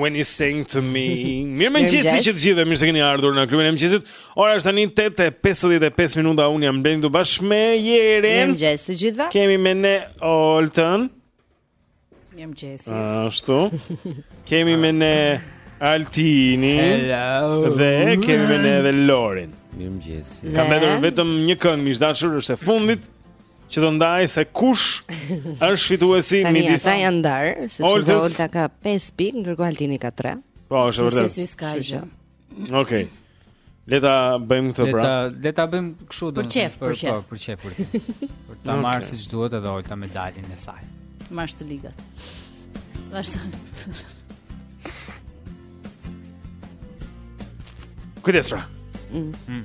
S1: When you sing to me
S2: Mirëmëngjesi
S1: që të gjithëve, mirë se keni ardhur në klubin e mëngjesit Ora është tani 8.55 minuta unë jam Blendi së bashku me Jerin
S2: Mirëmëngjes të gjithëve
S1: Kemi me ne Oltën
S5: Mirëmëngjesi
S1: Ashtu Kemi me ne Altinin
S4: Hello
S1: Dhe kemi me ne dhe Lorin
S9: Mirëmëngjesi
S1: Ka mbetur vetëm një këngë miq të dashur është e fundit Që do ndajë se kush është fituesi
S2: Tani
S1: midis...
S2: ata janë ndarë Sepse
S1: Oltës...
S2: Olta ka 5 pikë Ndërkohë Altini ka 3
S1: Po është
S5: e
S1: vërtetë
S5: Si si si
S1: Okej. Okay. Le ta bëjmë këtë pra.
S4: Le ta le ta bëjmë kështu do.
S5: Për qejf, për qejf.
S4: Po, për qejf. Për ta
S1: okay.
S4: marrë siç duhet edhe Olta medaljen e saj.
S5: Marrsh të ligat. Vazhdo.
S1: Kujdes pra.
S4: Mm. mm.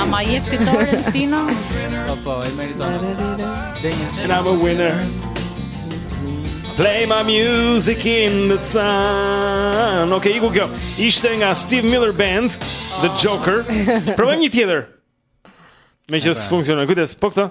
S5: A ma jep fitoren Tino?
S4: Po, po, e meriton
S1: And I'm a winner Play my music in the sun Ok, iku kjo Ishte nga Steve Miller Band The Joker Provojmë një tjetër Meqenëse funksionon Kujtës, po
S12: këto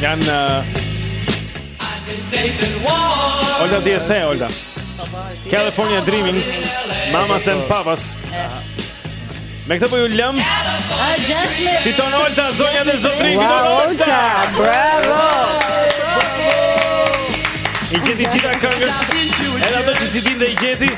S1: Jan uh, Olta dhe the Olta California Dreaming Mamas and Papas Me këtë po ju
S5: lëmë
S1: Fiton Olta zonja dhe zotërinj
S2: Wow
S1: Olta
S2: Bravo
S1: I gjeti të gjitha këngët Edhe ato që s'i dinte i gjeti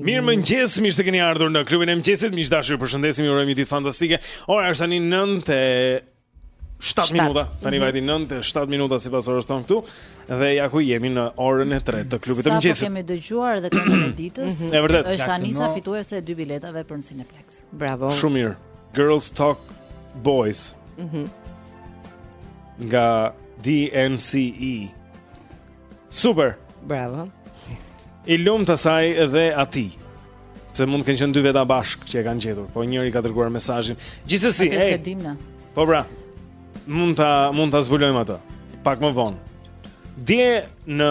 S12: Mirëmëngjes,
S1: mirë se keni ardhur në klubin e mëngjesit, miq të dashur përshëndesim, ju urojmë një ditë fantastike. Ora, është tani nëntë e 7 minuta, tani vajti 9 e 7 minuta sipas orës tonë këtu Dhe ja ku jemi në orën e 3 të klubit të mëngjesit Sapo
S5: kemi dëgjuar dhe këngën e ditës
S1: mhm. E vërtetë
S5: është Anisa fituese e dy biletave për në Cineplexx
S2: Bravo
S1: Shumë mirë, Girls Talk Boys
S2: mm -hmm.
S1: Nga DNCE Super.
S2: Bravo.
S1: I lumtë asaj dhe atij Se mund të kenë qenë dy veta bashkë që e kanë gjetur Po njëri ka dërguar mesazhin Gjithsesi,
S5: e s'e dimë ne
S1: Po pra Mund ta, mund ta zbulojmë atë Pak më vonë Dje në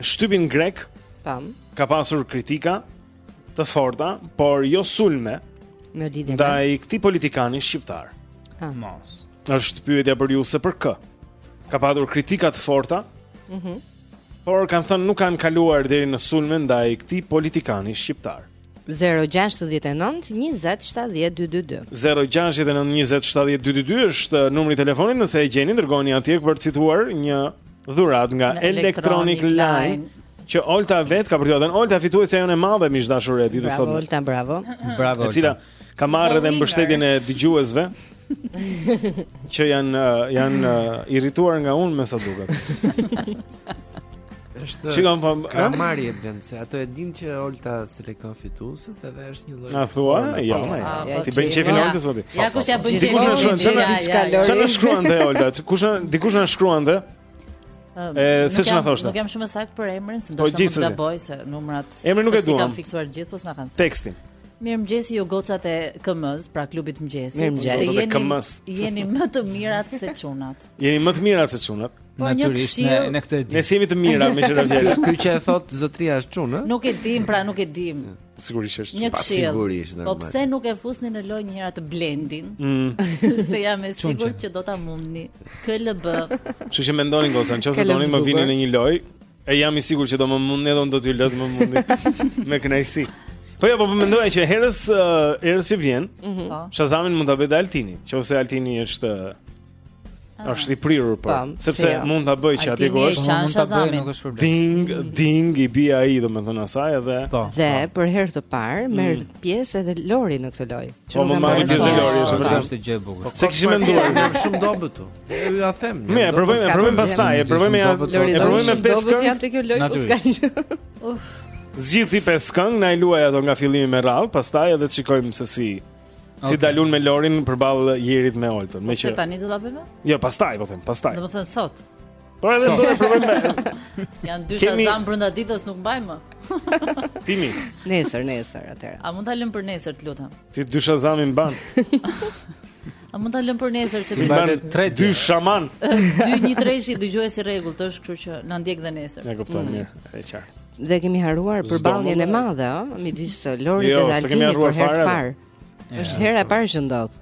S1: Shtypin grek
S2: Tam.
S1: Ka pasur kritika Të forta Por jo sulme
S2: Në lidhje
S1: ndaj këtij politikani shqiptar
S2: Ha
S4: mos
S1: Është pyetja për ju se për kë. Ka patur kritika të forta.
S2: Mhm.
S1: Mm por kanë thënë nuk kanë kaluar deri në sulme ndaj këtij politikani shqiptar.
S2: 069 20 70 222
S1: 069 20 70 222 është numri i telefonit nëse e gjeni dërgoni atje për të fituar një dhuratë nga Electronic,
S5: Electronic
S1: Line.
S5: Line
S1: që Olta vetë ka për t'ju dhënë. Olta fituesja jonë e madhe miq të dashur e ditës sot.
S2: Bravo Olta, bravo.
S4: Bravo Olta.
S1: E cila Ka marrë edhe mbështetjen e dëgjuesve që janë uh, janë uh, irrituar nga unë me sa duket.
S9: Është
S1: Çikam po
S9: kramari e bën se ato e dinë që Olta selekton fituesit edhe është një lloj.
S1: A thua? Jo,
S5: jo.
S1: Ti bën
S5: qejfin
S1: Oltës sot.
S5: Ja kush ia bën qejfin.
S1: Dikush na shkruante Olta. Kush na dikush na shkruante Ëh, siç
S5: na
S1: thoshte.
S5: Nuk jam shumë i saktë për emrin, se do
S1: po,
S5: të mund të gaboj se numrat.
S1: Emrin nuk e duam.
S5: Kam fiksuar gjithë, po s'na kanë.
S1: Tekstin.
S5: Mirëmëngjesi ju gocat e KM-së, pra Klubit të
S2: Mëngjesit.
S5: Mirëmëngjesi
S1: ju KM-së.
S5: Jeni më të mirat se çunat.
S1: Jeni më të mirat se çunat.
S5: Po një këshillë.
S4: Në këtë e di.
S1: Ne s'jemi të mirat, me që të vjerë.
S9: Ky që e thotë zotria është çun,
S5: Nuk e dim, pra nuk e dim.
S1: Sigurisht që është.
S5: Një këshillë.
S9: Sigurisht normal.
S5: Po pse nuk e fusni në lojë një herë atë Blendin?
S1: Mm.
S5: Se jam
S1: i
S5: sigurt që do ta mundni. KLB.
S1: Kështu që mendojeni goca, nëse doni më vini në një lojë, e jam i sigurt që do më mundni edhe unë do t'ju lë të më mundni. Me kënaqësi. Po jo, po, po mendoja që herës uh, herës që vjen,
S5: mm -hmm.
S1: Shazamin mund ta bëjë Altini, nëse Altini është Ah. Është i prirur po,
S2: po
S1: sepse
S2: jo.
S1: mund ta bëjë që aty ku është,
S13: po,
S4: mund ta
S13: bëjë
S4: nuk është problem.
S1: Ding, mm. ding i bie ai domethënë asaj edhe.
S4: Po,
S2: dhe po. për herë të parë mm. merr mm. pjesë edhe Lori në këtë lojë.
S1: Po me
S2: marrë
S1: pjesë Lori, është vërtet
S4: është gjë e bukur.
S1: S'e kishim menduar,
S9: jam shumë e dobët tu. Jua them.
S1: Mirë, provojmë, provojmë pastaj, provojmë ja. E provojmë me pesë
S2: këngë. Jam te kjo lojë ku s'ka gjë.
S1: Uf. Zgjidhi pesë këngë, na i luaj ato nga fillimi me radhë, pastaj edhe shikojmë se si Si
S4: okay.
S1: dal unë me Lorin përballë Jerit me Oltën, me që.
S13: Se tani do ta bëjmë?
S1: Jo, pastaj po them, pastaj.
S13: Domethënë sot.
S1: Po edhe
S4: sot
S1: e provojmë.
S13: Janë dy
S1: Kemi...
S13: shazam brenda ditës nuk mbajmë.
S1: Timi.
S2: Nesër, nesër atëherë.
S13: A mund ta lëmë për nesër, të lutem?
S1: Ti dy shazam i mban.
S13: A mund ta lëmë për nesër se
S1: do të tre dy shaman.
S13: Dy një treshi dëgjoj si rregull, të është, kështu që na ndjek dhe nesër.
S1: E kuptoj
S2: mm.
S1: mirë, e qartë.
S2: Dhe kemi
S1: harruar
S2: përballjen e madhe, ëh, midis uh, Lorit
S1: jo,
S2: dhe Altinit për herë të parë. Është hera e parë që ndodh.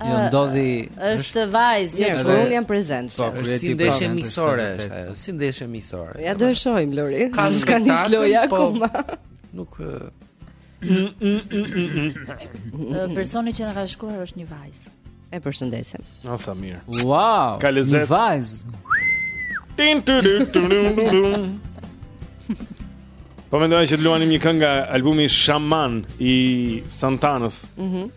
S4: Jo ah, ndodhi
S13: është vajzë, jo
S2: që unë jam prezente.
S4: Po,
S9: është si ndeshje miqësore
S4: është
S9: ajo, si ndeshje miqësore.
S2: Ja do e shohim Lori.
S9: Ka
S2: s'ka nis loja
S9: po,
S2: akoma.
S9: Nuk
S13: Personi që na ka shkruar është një vajzë.
S2: E përshëndesim.
S1: O sa mirë.
S4: Wow.
S1: Ka lezet.
S4: Një vajzë.
S1: Tin tu tu tu tu tu. Po mendoja që të luanim një këngë nga albumi Shaman i Santanës.
S13: Mhm.
S2: Mm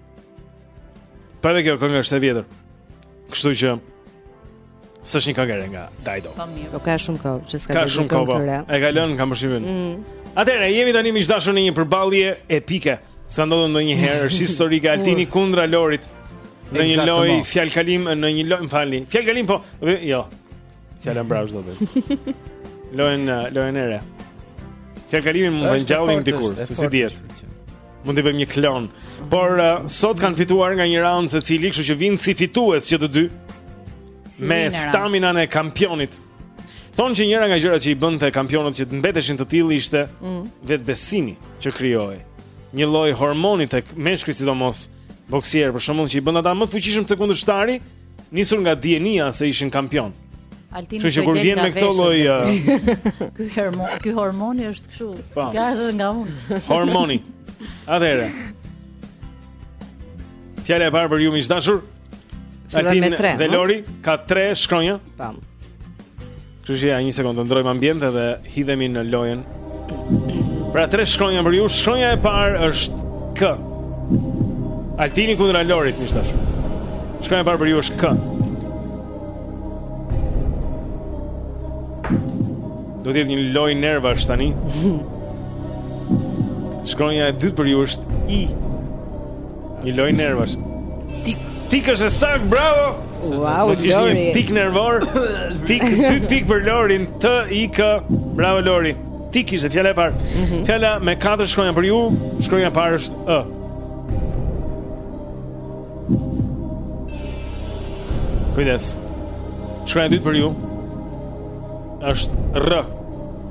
S1: Por dhe kjo këngë është e vjetër Kështu që S'është një këngë e re nga Dido
S5: Po,
S2: po ka shumë kohë që s'ka
S1: Ka shumë kohë po. E ka lënë kam përshtypjen
S2: mm.
S1: Atëherë, jemi tani miq të dashur në një përballje epike S'ka ndodhur ndonjëherë është historike Altini kundra Lorit Në një lojë fjalëkalim Në një lojë më falni Fjalëkalim po Jo Fjala mbrapsht do të bëj. Lojën eh, lojën e re. Fjalëkalimin mund ta
S9: ngjallim
S1: dikur, se s'i dihet. Mund të bëjmë një klon. Por uh, sot kanë fituar nga një raund secili, kështu që vijnë si fitues që të dy.
S5: Si
S1: me staminën e kampionit. Thonë që njëra nga gjërat që i bënte kampionët që të mbeteshin të tillë ishte
S2: mm.
S1: vetëbesimi që krijon. Një lloj hormoni tek meshkujt sidomos boksierë, për shembull, që i bën ata më të fuqishëm se kundërshtari, nisur nga dijenia se ishin kampion.
S5: Altini
S1: Kështu që kur vjen me këto lloj
S5: ky hormon, ky hormoni është kështu.
S1: Po.
S5: Ka edhe nga unë.
S1: Hormoni. Atëherë. Fjala e parë për ju miq të
S2: dashur. Altini
S1: dhe Lori ka tre shkronja.
S2: Pam.
S1: Kështu që ja një sekondë ndrojmë ambient dhe hidhemi në lojën. Pra tre shkronja për ju, shkronja e parë është K. Altini kundra Lorit, miq të dashur. Shkronja e parë për ju është K. Do të jetë një lojë nervash tani. Shkronja e dytë për ju është I. Një lojë nervash. Tik tik është e saktë, bravo.
S2: Wow, Lori.
S1: Tik nervor. Tik, dy pikë për Lorin, T I K. Bravo Lori. Tik ishte fjala e parë. Mm -hmm. Fjala me katër shkronja për ju, shkronja e parë është ë. Kujdes. Shkronja e dytë për ju është R.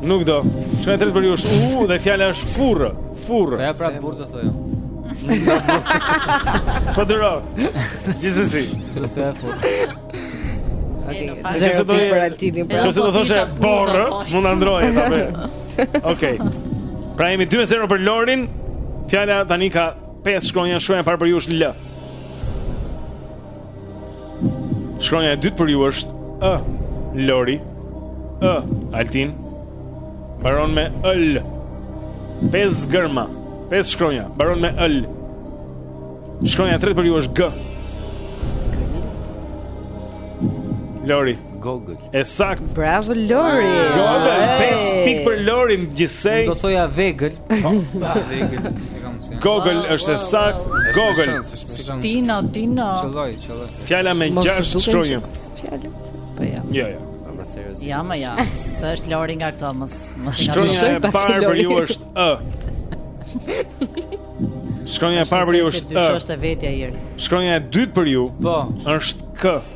S4: Nuk
S1: do. Shkronja e tretë për ju është u dhe fjala është furrë, furrë.
S4: Ja pra burrë të thojë.
S1: Po duro. Gjithsesi.
S4: Të thë furrë.
S2: Okej,
S1: okay,
S2: çfarë
S1: do
S2: të për Altinin?
S5: Pra?
S1: Çfarë do
S5: të
S1: thoshe
S5: burrë?
S1: Mund ta ndroje ta bëj. Okej. Pra jemi 2-0 për Lorin. Fjala tani ka 5 shkronja, shkronja e parë për ju është L. Shkronja e dytë për ju është ë Lori ë Altin Mbaron me ël Pesë gërma Pesë shkronja Mbaron me ël Shkronja e tretë për ju është gë Lori
S9: Gogol
S1: E saktë.
S2: Bravo Lori.
S1: Gogol,
S2: ah,
S1: pesë pikë për Lorin gjithsej.
S4: Do thoja vegël. Po, vegël.
S1: Gogol është e
S4: saktë. Gogol.
S5: Tino, Tino.
S4: Qëlloi, qëlloi.
S1: Fjala me 6 shkronja.
S2: Fjala. Po ja.
S1: Jo, jo.
S9: Më serioz.
S5: Ja, më ja. Se është Lori nga këto mos.
S1: Shkronja e parë për ju është ë. Shkronja e parë për ju është ë.
S5: Është e vetja ieri.
S1: Shkronja e dytë për ju
S4: po
S1: është k.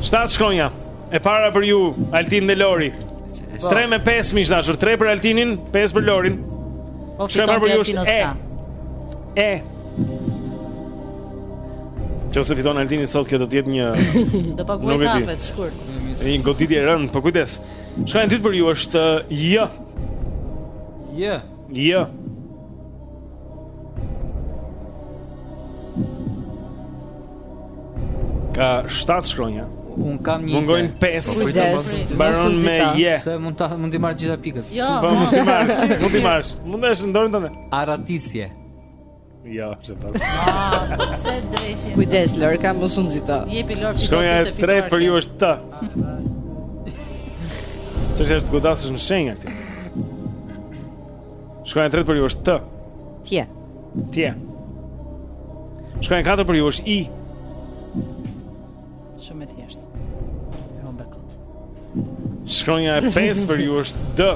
S5: Shtatë
S1: shkronja. E para për ju, Altin dhe Lori. 3 me 5 miq të dashur, 3 për Altinin, 5 për Lorin.
S5: Po fiton
S1: për ju është e. E. Po se fiton Altini sot kjo do të jetë një
S5: do paguaj kafe të shkurt.
S1: Një goditje e rëndë, po kujdes. Shkronja e dytë për ju është J.
S4: J.
S1: J. Ka 7 shkronja.
S4: Un kam një. Mungojn
S1: 5.
S5: Kujdes.
S1: Mbaron me tje.
S4: Se mund ta mund të marr gjitha pikët.
S5: Jo.
S1: Po mund të marrësh. Mund të marrësh. Mund të jetë ndonjë tënde.
S4: Arratisje.
S1: Jo, pse.
S5: Ah, se dreshi.
S2: Kujdes Lori, mos u nxito.
S5: Jepi Lori.
S1: Shkronja e tretë për ju është T. Si e ke të godasësh në shenjë aty? Shkronja e tretë për ju është t.
S2: Tje.
S1: Tje. Shkronja e katërt për ju është i.
S5: Shumë e thjeshtë. E humbe kot.
S1: Shkronja e pesë për ju është d.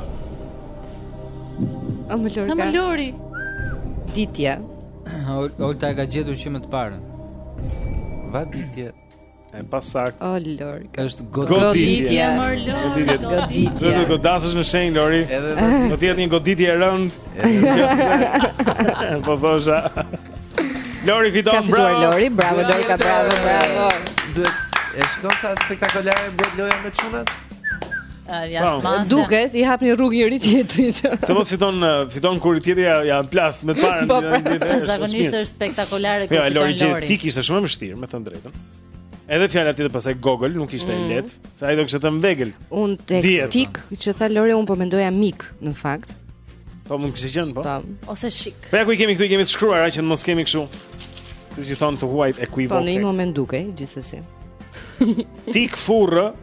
S5: Amalori. Amalori.
S2: Ditje.
S4: Olta e ka gjetur që me të parën.
S9: Va ditje.
S1: E pasaktë.
S2: O Lori.
S4: Është
S1: goditje
S5: mor Lori.
S1: Goditje. Do të godasësh në shenjë Lori. Do të jetë një goditje e rëndë. Po thosha. Lori fiton, bravo.
S2: Lori, bravo Lori, bravo, bravo.
S9: Do ta shikosh sa spektakolare bëhet loja me çunat.
S5: Ja
S1: është
S5: masë
S2: Duket, i hapni rrugë njëri tjetrit
S1: Se mos fiton, fiton kur tjetri ja, ja plas me të parën
S2: Po,
S1: pra,
S5: zakonisht është spektakolare kur fiton
S1: Lori
S5: Lori
S1: Ti e kishe shumë të vështirë, me thënë të drejtën Edhe fjala tjetër pastaj gogol nuk ishte
S2: mm.
S1: lehtë, se ai do kishte të vegël.
S2: Un tek
S1: Diet.
S2: tik që tha Lori un po mendoja mik në fakt.
S1: Po mund të kishte qenë po.
S2: Po
S5: ose shik.
S1: Po ja ku i kemi këtu i kemi të shkruara që mos kemi kështu. Siç i thonë të huajt ekuivoke.
S2: Po në një moment dukej gjithsesi.
S1: tik furrë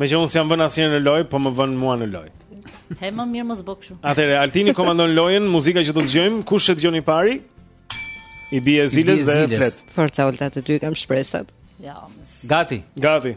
S1: Meqë unë s'e kam vënë asnjërin në lojë, po më vënë mua në lojë.
S5: Hë më mirë mos bëj kështu.
S1: Atëherë Altini komandon lojën, muzika që do të dëgjojmë, kush e dëgjon i pari i bie ziles dhe flet.
S2: Forca Olta te ty i kam shpresat.
S5: Ja.
S4: Gati.
S1: Gati.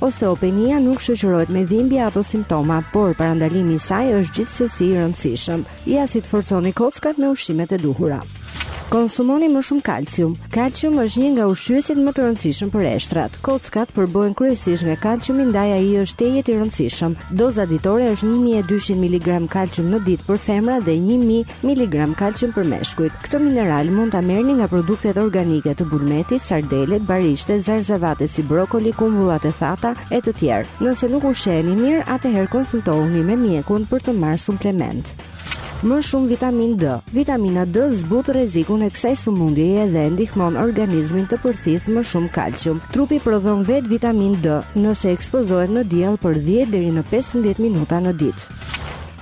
S2: Osteopenia nuk shoqërohet me dhimbje apo simptoma, por parandalimi i saj është gjithsesi i rëndësishëm. Ja si të forconi kockat me ushqimet e duhura. Konsumoni më shumë kalcium. Kalcium është një nga ushqyesit më të rëndësishëm për eshtrat. Kockat përbëhen kryesisht nga kalciumi, ndaj ai është tejet i rëndësishëm. Doza ditore është 1200 mg kalcium në ditë për femra dhe 1000 miligram kalcium për meshkujt. Këtë mineral mund ta merrni nga produktet organike të bulmetit, sardelet, barishtet, zarzavatet si brokoli, kumbullat e thata e të tjerë. Nëse nuk ushqeheni mirë, atëherë konsultohuni me mjekun për të marrë suplement. Më shumë vitaminë D. Vitamina D zbut rrezikun e kësaj sëmundjeje dhe e ndihmon organizmin të përthith më shumë kalcium. Trupi prodhon vetë vitaminë D nëse ekspozohet në diell për 10 deri në 15 minuta në ditë.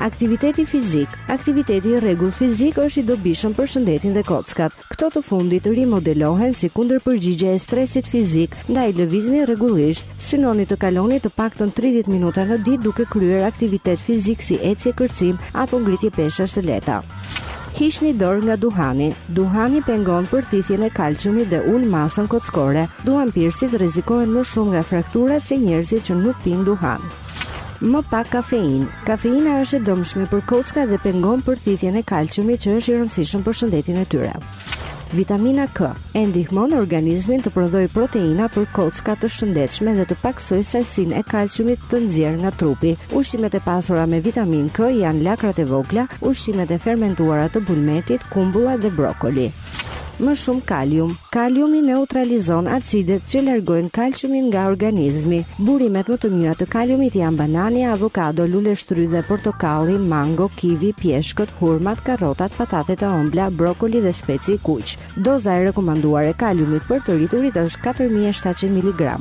S2: Aktiviteti fizik. Aktiviteti i rregullt fizik është i dobishëm për shëndetin dhe kockat. Këto të fundit rimodelohen si kundërpërgjigje e stresit fizik, ndaj lëvizni rregullisht. Synoni të kaloni të paktën 30 minuta në ditë duke kryer aktivitet fizik si ecje, kërcim apo ngritje peshash të lehta. Hiqni dorë nga duhani. Duhani pengon përthithjen e kalciumit dhe ul masën kockore. Duhanpirësit rrezikohen më shumë nga frakturat se njerëzit që nuk pinë duhan. Më pak kafeinë. Kafeina është e dëmshme për kockat dhe pengon përthithjen e kalciumit që është i rëndësishëm për shëndetin e tyre. Vitamina K e ndihmon organizmin të prodhojë proteina për kocka të shëndetshme dhe të pakësojë sasinë e kalciumit të nxjerrë nga trupi. Ushqimet e pasura me vitaminë K janë lakrat e vogla, ushqimet e fermentuara të bulmetit, kumbullat dhe brokoli. Më shumë kalium. Kaliumi neutralizon acidet që largojnë kalciumin nga organizmi. Burimet më të mira të kaliumit janë banania, avokado, luleshtrydhe, portokalli, mango, kivi, pjeshkët, hurmat, karrotat, patatet e ëmbla, brokoli dhe speci i kuq. Doza e rekomanduar e kaliumit për të rriturit është 4700 mg.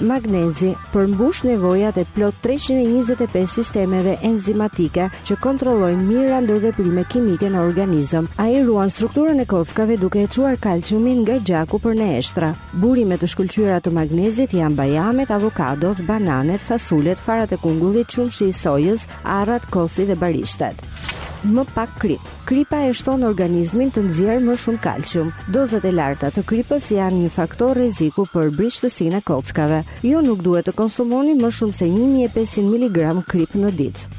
S2: Magnezi, përmbush nevojat e plot treqind e njëzet e pesë sistemeve enzimatike që kontrollojnë mijëra ndërveprime kimike në organizëm. Ai ruan strukturën e kockave duke e çuar kalciumin nga gjaku për në eshtra. Burime të shkëlqyera të magnezit janë bajamet, avokadot, bananet, fasulet, farat e kungullit, qumështi i sojës, arrat, kosi dhe barishtet. Më pak kripë. Kripa e shtyn organizmin të nxjerrë më shumë kalcium. Dozat e larta të kripës janë një faktor rreziku për brishtësinë e kockave. Ju nuk duhet të konsumoni më shumë se një mijë e pesëqind miligramë kripë në ditë.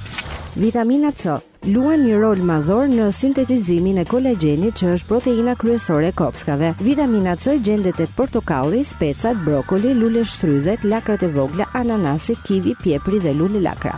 S2: Vitamina C luan një rol madhor në sintetizimin e kolagjenit që është proteina kryesore e kockave. Vitamina C gjendet tek portokalli, specat, brokoli, luleshtrydhet, lakrat e vogla, ananasi, kivi, pjepri dhe
S5: lulelakra.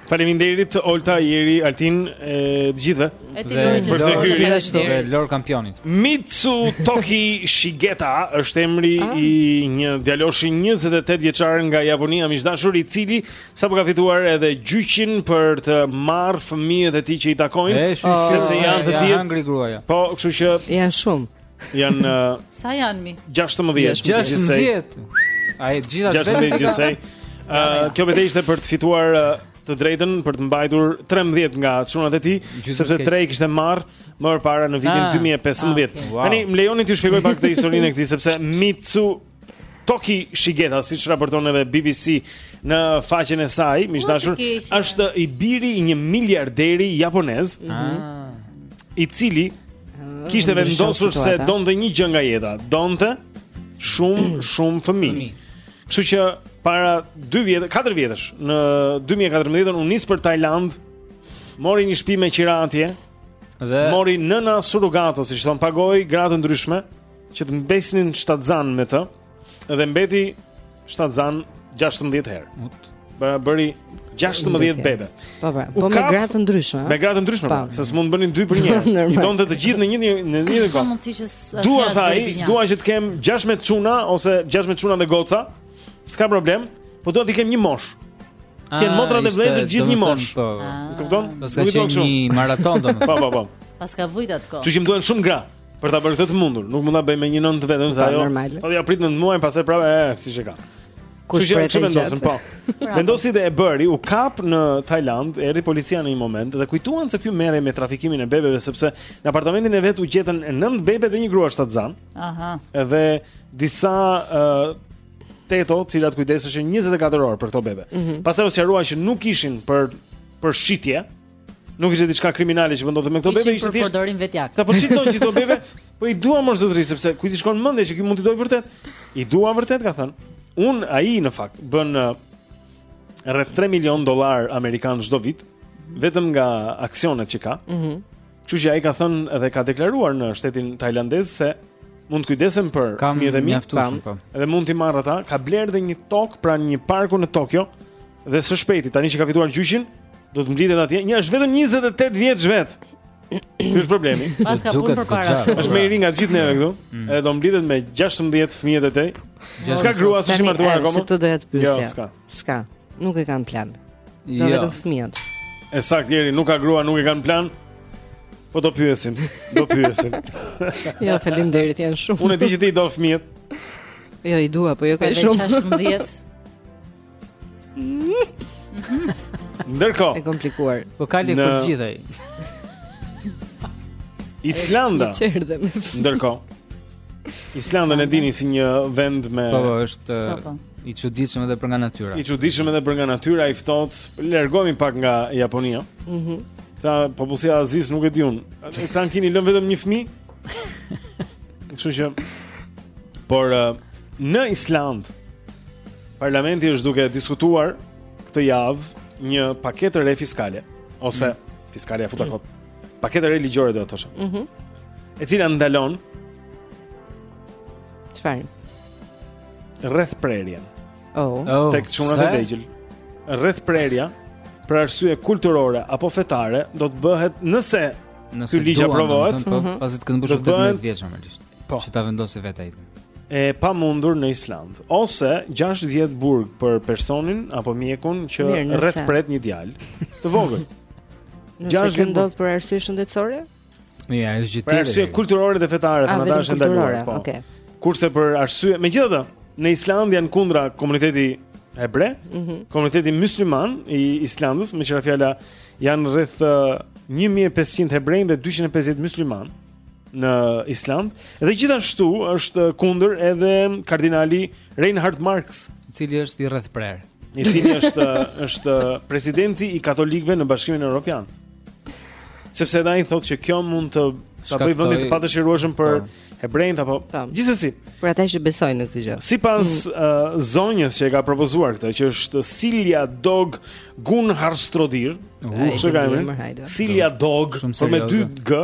S1: Faleminderit Olta, Eri, Altin e të gjithëve.
S5: E ti Lori që
S1: është
S5: gjithashtu
S4: Lor kampionit.
S1: Mitsutoki Shigeta është emri
S2: ah.
S1: i një djaloshi 28 vjeçar nga Japonia, miq të dashur i cili sapo ka fituar edhe gjyqin për të marrë fëmijët e tij që i takojnë, sepse janë të tjerë. Po, kështu që
S2: janë shumë.
S1: Janë
S5: Sa janë mi?
S1: 16.
S4: 16. Ai gjithë ato.
S1: 16 gjithsej. Ë kjo betejë ishte për të fituar të drejtën për të mbajtur 13 nga çunat e tij, sepse
S4: tre
S1: i kishte marrë më përpara në vitin 2015.
S4: Ah, ah,
S1: Tani më lejoni t'ju shpjegoj pak këtë historinë e këtij sepse Mitsu Toki Shigeta, siç raporton edhe BBC në faqen e saj, miq
S5: të dashur,
S1: është i biri i një miliarderi japonez,
S4: mm -hmm.
S1: i cili ah.
S2: kishte
S1: vendosur se donte një gjë nga jeta, donte shumë, mm. shumë fëmijë. Kështu që para 2 vjetë, 4 vjetesh, në 2014, u nis për Tajlandë, mori një shpi me qira atje,
S4: dhe...
S1: mori nëna surrogato, siç thonë, pagoi gra të ndryshme, që të mbesnin shtatzënë me të dhe mbeti shtatzënë 16 herë. Bëra bëri 16 bebe.
S2: Po pra, po me
S1: gra
S2: të ndryshme.
S1: Me gra të ndryshme,
S2: po,
S1: pra, se s'mund të bënin dy për një. I donte të gjithë në një një në një kohë. Dua, tha ai, dua që të kem 16 çuna ose 16 çuna dhe goca. S'ka problem, po dua t'i kem një moshë. T'i
S4: ah,
S1: motrat e vëllezërit gjithë një moshë.
S4: Po.
S1: Ah. Kupton? Do
S4: të
S1: bëjë
S4: një maratonë domethënë.
S1: Po, po, po.
S5: Paska vujt ca kohë.
S1: Që që i duhen shumë gra. Për ta bërë këtë të mundur, nuk mund ta bëj me një nënë vetëm se
S2: po,
S1: ajo. Po ja prit nëntë muaj pastaj prapë, e, siç e ka.
S2: Kush
S1: po
S2: e
S1: vendosin po. Vendosi dhe e bëri, u kap në Tajlandë, erdhi policia në një moment dhe kujtuan se ky merrej me trafikimin e bebeve sepse në apartamentin e vet u gjetën 9 bebe dhe një grua shtatzënë.
S5: Aha.
S1: Edhe disa teto, të cilat kujdeseshin 24 orë për këto bebe.
S2: Mm -hmm.
S1: Pastaj u sqarua që nuk ishin për për shitje, Nuk ishte diçka kriminale që po ndodhte me këto bebe, ishte thjesht
S5: përdorim vetjak.
S1: Ça po çiton gjithë këto bebe, po i dua mo zotëri sepse kujt i shkon mendja që ky mund t'i dojë vërtet. I dua vërtet ka thënë. Un ai në fakt bën uh, rreth 3 milion dollarë amerikanë çdo vit vetëm nga aksionet që ka.
S2: Mhm.
S1: Mm Kështu që ai ka thënë edhe ka deklaruar në shtetin tajlandez se mund të kujdesem për fëmijët e mi,
S4: kam, po.
S1: edhe mund t'i marr ata, ka blerë dhe një tokë pranë një parku në Tokyo Dhe së shpejti, tani që ka fituar gjyqin, do të mblidhet atje. Ai është vetëm 28 vjeç vetë. Ky është problemi.
S5: Paska punë përpara.
S1: Është më i ri nga gjithë neve këtu. Mm. Edhe do mblidhet me 16 fëmijët e tij. S'ka grua, s'është
S2: i
S1: martuar akoma.
S2: Këtë doja të pyesja.
S1: Jo, s'ka.
S2: S'ka. Nuk e ka në plan. Do
S1: jo.
S2: vetëm fëmijët.
S1: E saktë, njeri, nuk ka grua, nuk e ka në plan. Po do pyesim, do pyesim.
S2: jo, faleminderit, janë shumë.
S1: Unë e di që ti do fëmijët.
S2: Jo, i dua, po jo
S5: kaq
S2: shumë.
S5: 16.
S1: Ndërkohë.
S2: E komplikuar.
S4: Po kalojmë
S1: në...
S4: për gjithaj.
S1: Islanda. Ndërkohë. Islandën e dini si një vend me
S4: Po, po është
S5: po, po.
S4: i çuditshëm edhe për nga natyra.
S1: I çuditshëm edhe për nga natyra, i ftohtë. Largohemi pak nga Japonia.
S2: Mhm.
S1: Mm Sa popullsia e Azisë nuk e di unë. Këta në Kinë lënë vetëm një fëmijë. Kështu që por në Islandë Parlamenti është duke diskutuar këtë javë një paketë të re fiskale ose mm. fiskale ia futa mm. kot. Paketë të re ligjore do të thosha.
S2: Mhm.
S1: Mm e cila ndalon
S2: çfarë?
S1: Rrethprerjen.
S2: Oh.
S4: oh.
S1: Tek çunat e vegjël. Rrethprerja për arsye kulturore apo fetare do të bëhet nëse
S4: Nëse
S1: ky ligj aprovohet,
S4: po, mhm. pasi të
S1: bëhesh
S4: 18 vjeç normalisht.
S1: Po.
S4: Që ta vendosë vetë ai.
S1: E pamundur në Islandë ose 6 vjet burg për personin apo mjekun që rrethpret një djalë të vogël.
S2: Nëse kjo ndodh për arsye shëndetësore?
S4: Jo, ja, është gjithë.
S1: Për arsye kulturore dhe fetare, thonë ata është ndaluar. Po. Okej.
S2: Okay.
S1: Kurse për arsye, megjithatë, në Islandë janë kundra komuniteti hebre,
S2: mm -hmm.
S1: komuniteti musliman i Islandës, meqë ra fjala janë rreth 1500 hebrenj dhe 250 muslimanë. në Islandë dhe gjithashtu është kundër edhe kardinali Reinhard Marx,
S4: i cili është i rrethprerë.
S1: I cili është është presidenti i katolikëve në Bashkimin Europian. Sepse ai thotë që kjo mund të ta bëjë vendin të padëshirueshëm për
S4: po.
S1: hebrenjtë apo po. gjithsesi.
S2: Për ata që besojnë në këtë gjë.
S1: Sipas mm. uh, zonjës që e ka propozuar këtë, që është Silja Dögg
S2: Gunnarsdóttir, shkruhet
S1: Silja
S4: Dögg,
S1: por me
S4: 2
S1: G.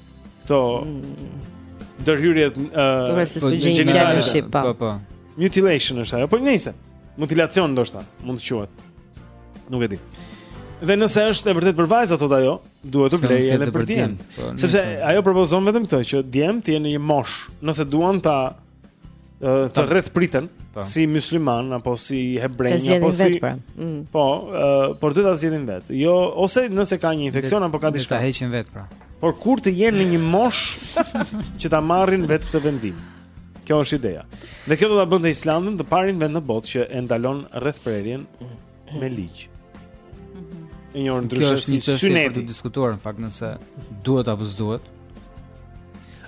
S1: Këto ndërhyrjet ë uh,
S4: po, po,
S1: gjenitale
S2: si po.
S4: po po.
S1: Mutilation është ajo, po nejse. Mutilacion ndoshta mund të quhet. Nuk e di. Dhe nëse është e vërtetë për vajza thotë ajo, duhet të
S4: vlejë
S1: edhe për djem.
S4: Po,
S1: Sepse ajo propozon vetëm këtë që djemtë të jenë në një moshë, nëse duan ta të rrethpriten
S4: po.
S1: si muslimanë apo si
S2: hebrenj
S1: apo si
S2: vetë, pra. mm.
S1: po uh, por duhet ta zgjedhin vetë jo ose nëse ka një infeksion apo ka diçka
S4: ta heqin vetë pra
S1: por kur të jenë në një moshë që ta marrin vetë këtë vendim kjo është ideja dhe kjo do ta bënte Islandën të parin vend në botë që e ndalon rrethprerjen me ligj. Mhm.
S4: Kjo është një issue që është
S1: për t'u
S4: diskutuar në fakt nëse duhet apo s'duhet.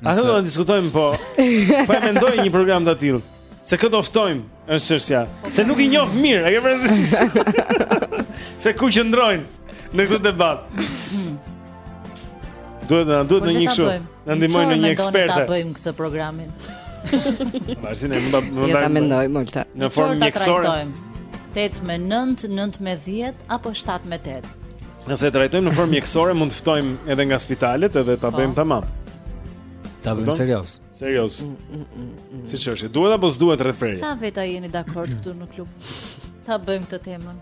S1: A do ta diskutojmë po, po e mendoj një program të atillë, se kë do ftojmë, është çështja, se nuk i njoh mirë, e ke parasysh, se ku qëndrojnë në këtë debat. Duhet na duhet
S5: ndonjë
S1: kështu. Na ndihmon ndonjë ekspert.
S5: Ne
S1: ta
S5: bëjmë këtë programin.
S1: Marsin e mund ta
S2: Ja ta mendoj Molta.
S1: Në formë mjekësore.
S5: 8 me 9, 9 me 10 apo 7 me 8.
S1: Nëse e trajtojmë në formë mjekësore, mund të ftojmë edhe nga spitalet edhe ta
S5: po.
S1: bëjmë tamam.
S4: Ta bëjmë serioz.
S1: Serioz. Mm, mm, mm, Si çështje, duhet apo s'duhet rrethprerja?
S5: Sa veta jeni dakord këtu në klub? Ta bëjmë këtë temën.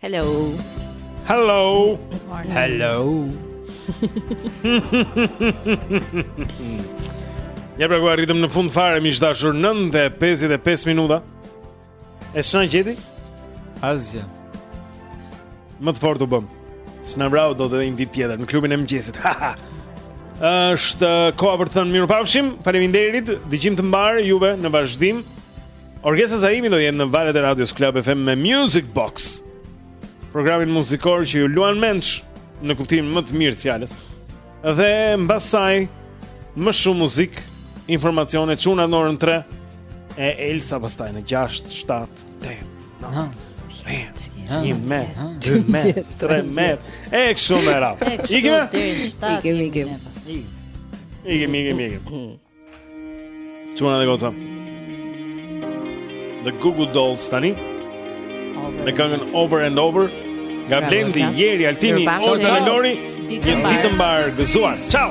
S2: Hello.
S1: Hello.
S4: Hello.
S1: Ja pra ku arritëm në fund fare miq dashur 9.55 minuta E ç'na gjeti?
S4: Asgjë
S1: Më të fort u bëm S'na vrau dot edhe një ditë tjetër në klubin e mëngjesit Ha ha është koha për të thënë mirupafshim. Faleminderit. Dëgjim të mbarë juve në vazhdim. Orgesa Zaimi do jetë në valët e radios Club FM me Music Box Programin muzikor që ju luan mendsh në kuptimin më të mirë të fjalës Dhe mbasaj më shumë muzikë, informacione, çuna në orën 3 E Elsa pastaj në 6, 7, 8, 9, 10, Një me, dy me, tre me E kështu me
S5: radhë
S2: Ikim? Ikim,
S1: ikim Ikim, ikim Çuna dhe goca The Goo Goo Dolls tani Me këngën Over and Over Nga Blendi, Jeri, Altini, Olta dhe Lori
S5: Ditën
S1: e
S5: mbarë
S1: Ditën e mbarë Gëzuar Ciao